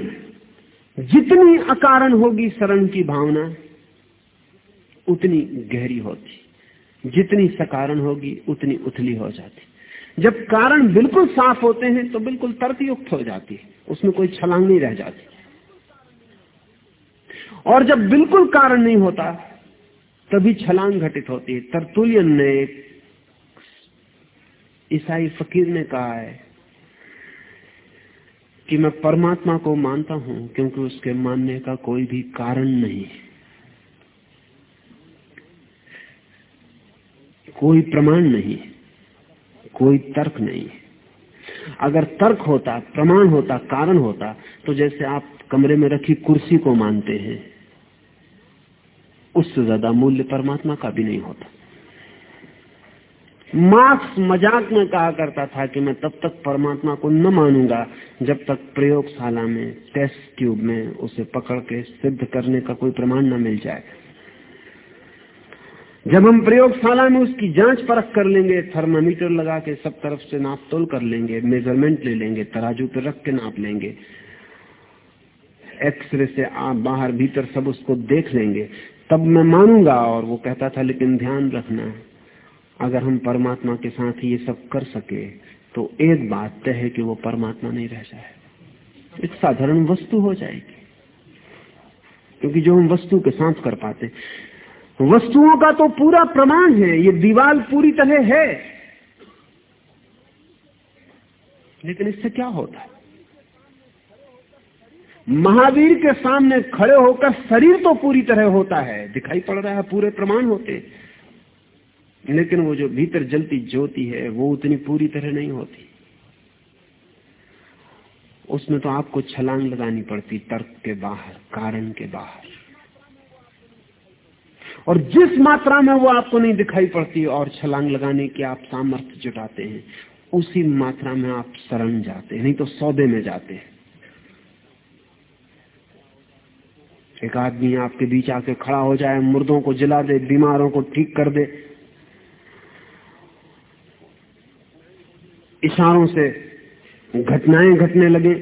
जितनी अकारण होगी शरण की भावना, उतनी गहरी होती। जितनी सकारण होगी, उतनी उथली हो जाती। जब कारण बिल्कुल साफ़ होते हैं तो बिल्कुल तर्कयुक्त हो जाती है। उसमें कोई छलांग नहीं रह जाती। और जब बिल्कुल कारण नहीं होता, तभी छलांग घटित होती है। तरतुलियन ने ईसाई फकीर ने कहा है कि मैं परमात्मा को मानता हूँ, क्योंकि उसके मानने का कोई भी कारण नहीं कोई प्रमाण नहीं कोई तर्क नहीं अगर तर्क होता, प्रमाण होता, कारण होता तो जैसे आप कमरे में रखी कुर्सी को मानते हैं, उससे ज़्यादा मूल्य परमात्मा का भी नहीं होता। मार्क्स मज़ाक में कहा करता था कि मैं तब तक परमात्मा को न मानूँगा जब तक प्रयोगशाला में टेस्ट ट्यूब में उसे पकड़ के सिद्ध करने का कोई प्रमाण न मिल जाए। जब हम प्रयोगशाला में उसकी जाँच परख कर लेंगे, थर्मामीटर लगा के सब तरफ़ से नाप तोल कर लेंगे मेज़रमेंट ले लेंगे, तराजू पर रख के नाप लेंगे एक्सरे से आप बाहर, भीतर सब उसको देख लेंगे, तब मैं मानूँगा और वो कहता था, लेकिन ध्यान रखना अगर हम परमात्मा के साथ ये सब कर सके तो एक बात तय है कि वो परमात्मा नहीं रह जाए। एक साधारण वस्तु हो जाएगी। क्योंकि जो हम वस्तु के साथ कर पाते वस्तुओं का तो पूरा प्रमाण है, ये दीवार पूरी तरह है। लेकिन इससे क्या होता है? महावीर के सामने खड़े होकर शरीर तो पूरी तरह होता है, दिखाई पड़ रहा है, पूरे प्रमाण होते लेकिन वो जो भीतर जलती ज्योति है, वो उतनी पूरी तरह नहीं होती। उसमें तो आपको छलांग लगानी पड़ती तर्क के बाहर, कारण के बाहर। और जिस मात्रा में वो आपको नहीं दिखाई पड़ती और छलांग लगाने की आप सामर्थ्य जुटाते हैं, उसी मात्रा में आप शरण जाते हैं, नहीं तो सौदे में जाते हैं। एक आदमी आपके बीच आके खड़ा हो जाए, मुर्दों को जला दे, बीमारों को ठीक कर दे इशारों से घटनाएँ घटने लगे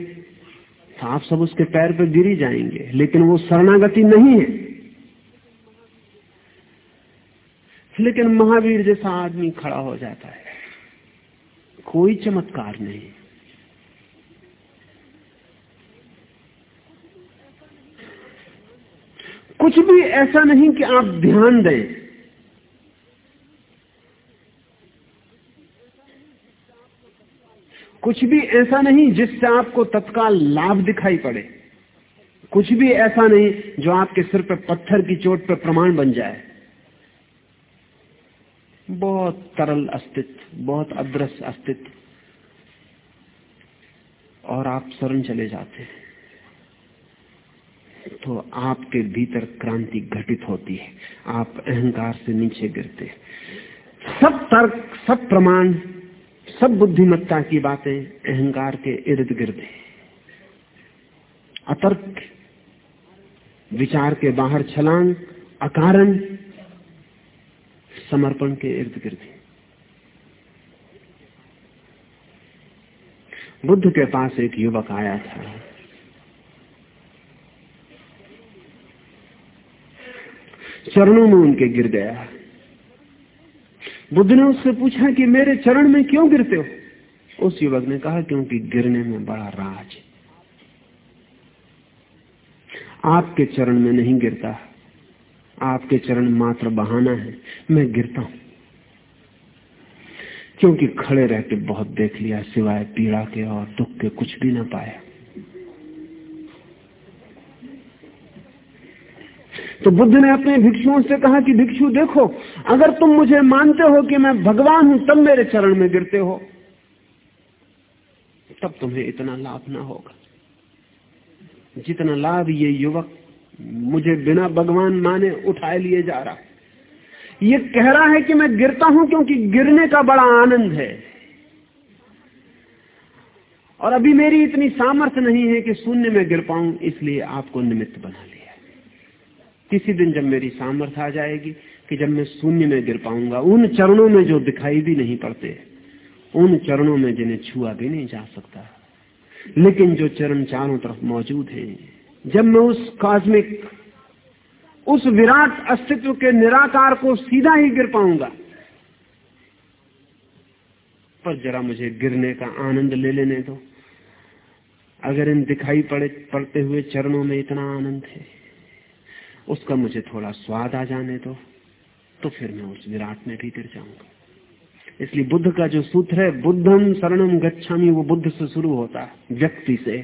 तो आप सब उसके पैर पर गिरी जाएँगे, लेकिन वो शरणागति नहीं है। लेकिन महावीर जैसा आदमी खड़ा हो जाता है, कोई चमत्कार नहीं। कुछ भी ऐसा नहीं कि आप ध्यान दें। कुछ भी ऐसा नहीं जिससे आपको तत्काल लाभ दिखाई पड़े। कुछ भी ऐसा नहीं जो आपके सिर पर पत्थर की चोट पर प्रमाण बन जाए। बहुत तरल अस्तित्व, बहुत अदृश्य अस्तित्व। और आप शरण चले जाते हैं। तो आपके भीतर क्रांति घटित होती है। आप अहंकार से नीचे गिरते सब तर्क, सब प्रमाण सब बुद्धिमत्ता की बातें अहंकार के इर्द गिर्द है। अतर्क, विचार के बाहर छलांग, अकारण, समर्पण के इर्द गिर्द बुद्ध के पास एक युवक आया था। चरणों में उनके गिर गया। बुद्ध ने उससे पूछा कि मेरे चरण में क्यों गिरते हो? उस युवक ने कहा, क्योंकि गिरने में बड़ा राज आपके चरण में नहीं गिरता। आपके चरण मात्र बहाना है। मैं गिरता हूँ। क्योंकि खड़े रहकर बहुत देख लिया, सिवाय पीड़ा के और दुख के कुछ भी ना पाया। तो बुद्ध ने अपने भिक्षुओं से कहा कि, भिक्षु, देखो अगर तुम मुझे मानते हो कि मैं भगवान हूँ, तब मेरे चरण में गिरते हो। तब तुम्हें इतना लाभ ना होगा। जितना लाभ ये युवक मुझे बिना भगवान माने उठाए लिए जा रहा। ये कह रहा है कि मैं गिरता हूँ क्योंकि गिरने का बड़ा आनंद है। और अभी मेरी इतनी सामर्थ्य नहीं है कि शून्य में गिर पाऊँ, इसलिए आपको निमित्त बना लिया किसी दिन जब मेरी सामर्थ्य आ जाएगी कि जब मैं शून्य में गिर पाऊँगा, उन चरणों में जो दिखाई भी नहीं पड़ते, उन चरणों में जिन्हें छुआ भी नहीं जा सकता। लेकिन जो चरण चारों तरफ़ मौजूद हैं, जब मैं उस कॉस्मिक, उस विराट अस्तित्व के निराकार को सीधा ही गिर पाऊँगा, पर जरा मुझे गिरने का आनंद ले लेने दो। अगर इन दिखाई पड़े, पड़ते हुए चरणों में इतना आनंद है, उसका मुझे थोड़ा स्वाद आ जाने दो। तो फिर मैं उस विराट में भी गिर जाऊँगा। इसलिए बुद्ध का जो सूत्र है बुद्धम शरणम गच्छामी, वो बुद्ध से शुरू होता है, व्यक्ति से।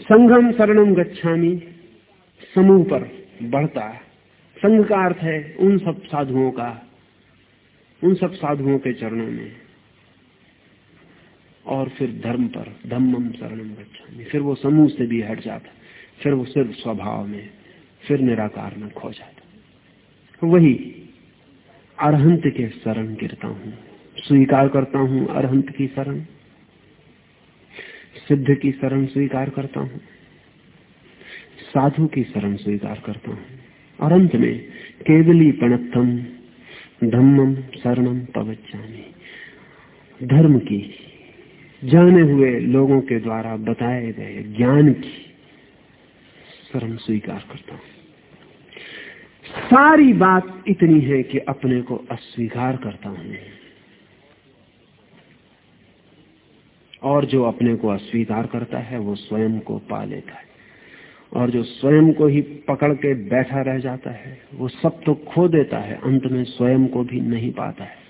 संघम शरणम गच्छामी, समूह पर बढ़ता है। संघ का अर्थ है उन सब साधुओं का, उन सब साधुओं के चरणों में। और फिर धर्म पर धम्मम शरणम गच्छामी। फिर वो समूह से भी हट जाता फिर वो सिर्फ़ स्वभाव में, फिर निराकार में खो जाता वही अरहंत के शरण गिरता हूँ। स्वीकार करता हूँ अरहंत की शरण। सिद्ध की शरण स्वीकार करता हूँ। साधु की शरण स्वीकार करता हूँ। और अंत में केवली पणत्थम धम्मम शरणम पवच्चामी धर्म की, जाने हुए लोगों के द्वारा बताए गए ज्ञान की शरण स्वीकार करता हूँ। सारी बात इतनी है कि अपने को अस्वीकार करता हूँ। और जो अपने को अस्वीकार करता है, वो स्वयं को पा लेता है। और जो स्वयं को ही पकड़ के बैठा रह जाता है, वो सब तो खो देता है, अंत में स्वयं को भी नहीं पाता है।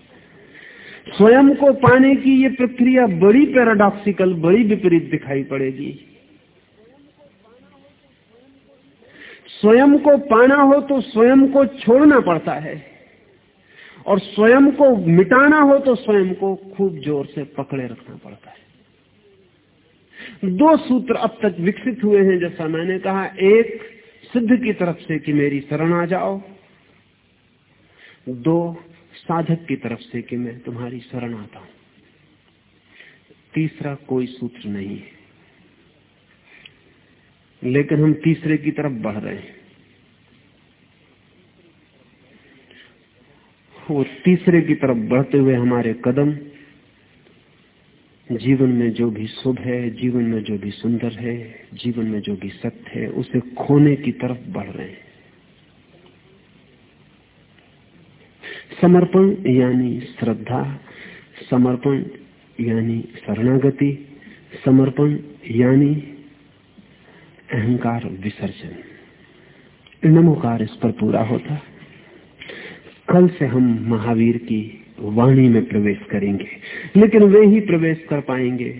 स्वयं को पाने की ये प्रक्रिया बड़ी पैराडॉक्सिकल बड़ी विपरीत दिखाई पड़ेगी। स्वयं को पाना हो तो स्वयं को छोड़ना पड़ता है। और स्वयं को मिटाना हो तो स्वयं को खूब ज़ोर से पकड़े रखना पड़ता है। दो सूत्र अब तक विकसित हुए हैं, जैसा मैंने कहा, एक, सिद्ध की तरफ़ से कि मेरी शरण आ जाओ। दो, साधक की तरफ़ से कि मैं तुम्हारी शरण आता हूँ। तीसरा कोई सूत्र नहीं है। लेकिन हम तीसरे की तरफ़ बढ़ रहे हैं। वो तीसरे की तरफ़ बढ़ते हुए हमारे कदम, जीवन में जो भी शुभ है, जीवन में जो भी सुंदर है, जीवन में जो भी सत्य है, उसे खोने की तरफ़ बढ़ रहे हैं। समर्पण यानी श्रद्धा, समर्पण यानी शरणागति, समर्पण यानी अहंकार विसर्जन, नमोकार इस पर पूरा होता। कल से हम महावीर की वाणी में प्रवेश करेंगे, लेकिन वे ही प्रवेश कर पाएँगे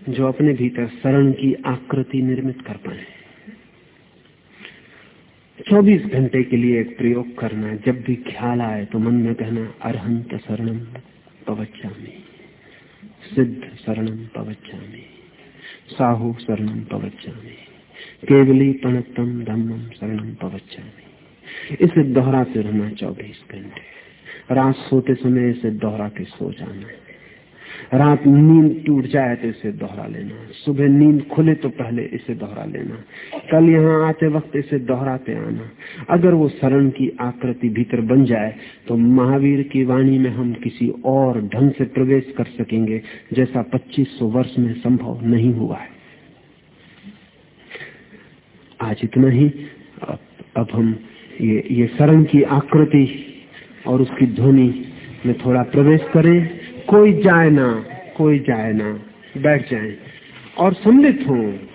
जो अपने भीतर शरण की आकृति निर्मित कर पाए। 24 घंटे के लिए एक प्रयोग करना, जब भी ख्याल आए तो मन में कहना, अरहंत शरणम पवच्चामी। सिद्ध शरणम पवच्चामी साहु शरणम पवच्चामी केवली पणतम धम्मम शरणम पवच्चामी इसे दोहराते रहना चौबीस घंटे। रात सोते समय इसे दोहरा के सो जाना। रात नींद टूट जाए तो इसे दोहरा लेना। सुबह नींद खुले तो पहले इसे दोहरा लेना। कल यहाँ आते वक्त इसे दोहराते आना। अगर वो शरण की आकृति भीतर बन जाए तो महावीर की वाणी में हम किसी और ढंग से प्रवेश कर सकेंगे जैसा 2500 वर्ष में संभव नहीं हुआ है। आज इतना ही। अब, अब हम ये ये शरण की आकृति और उसकी ध्वनि में थोड़ा प्रवेश करें। कोई जाए ना कोई जाए ना बैठ जाए। और सम्मिलित हों।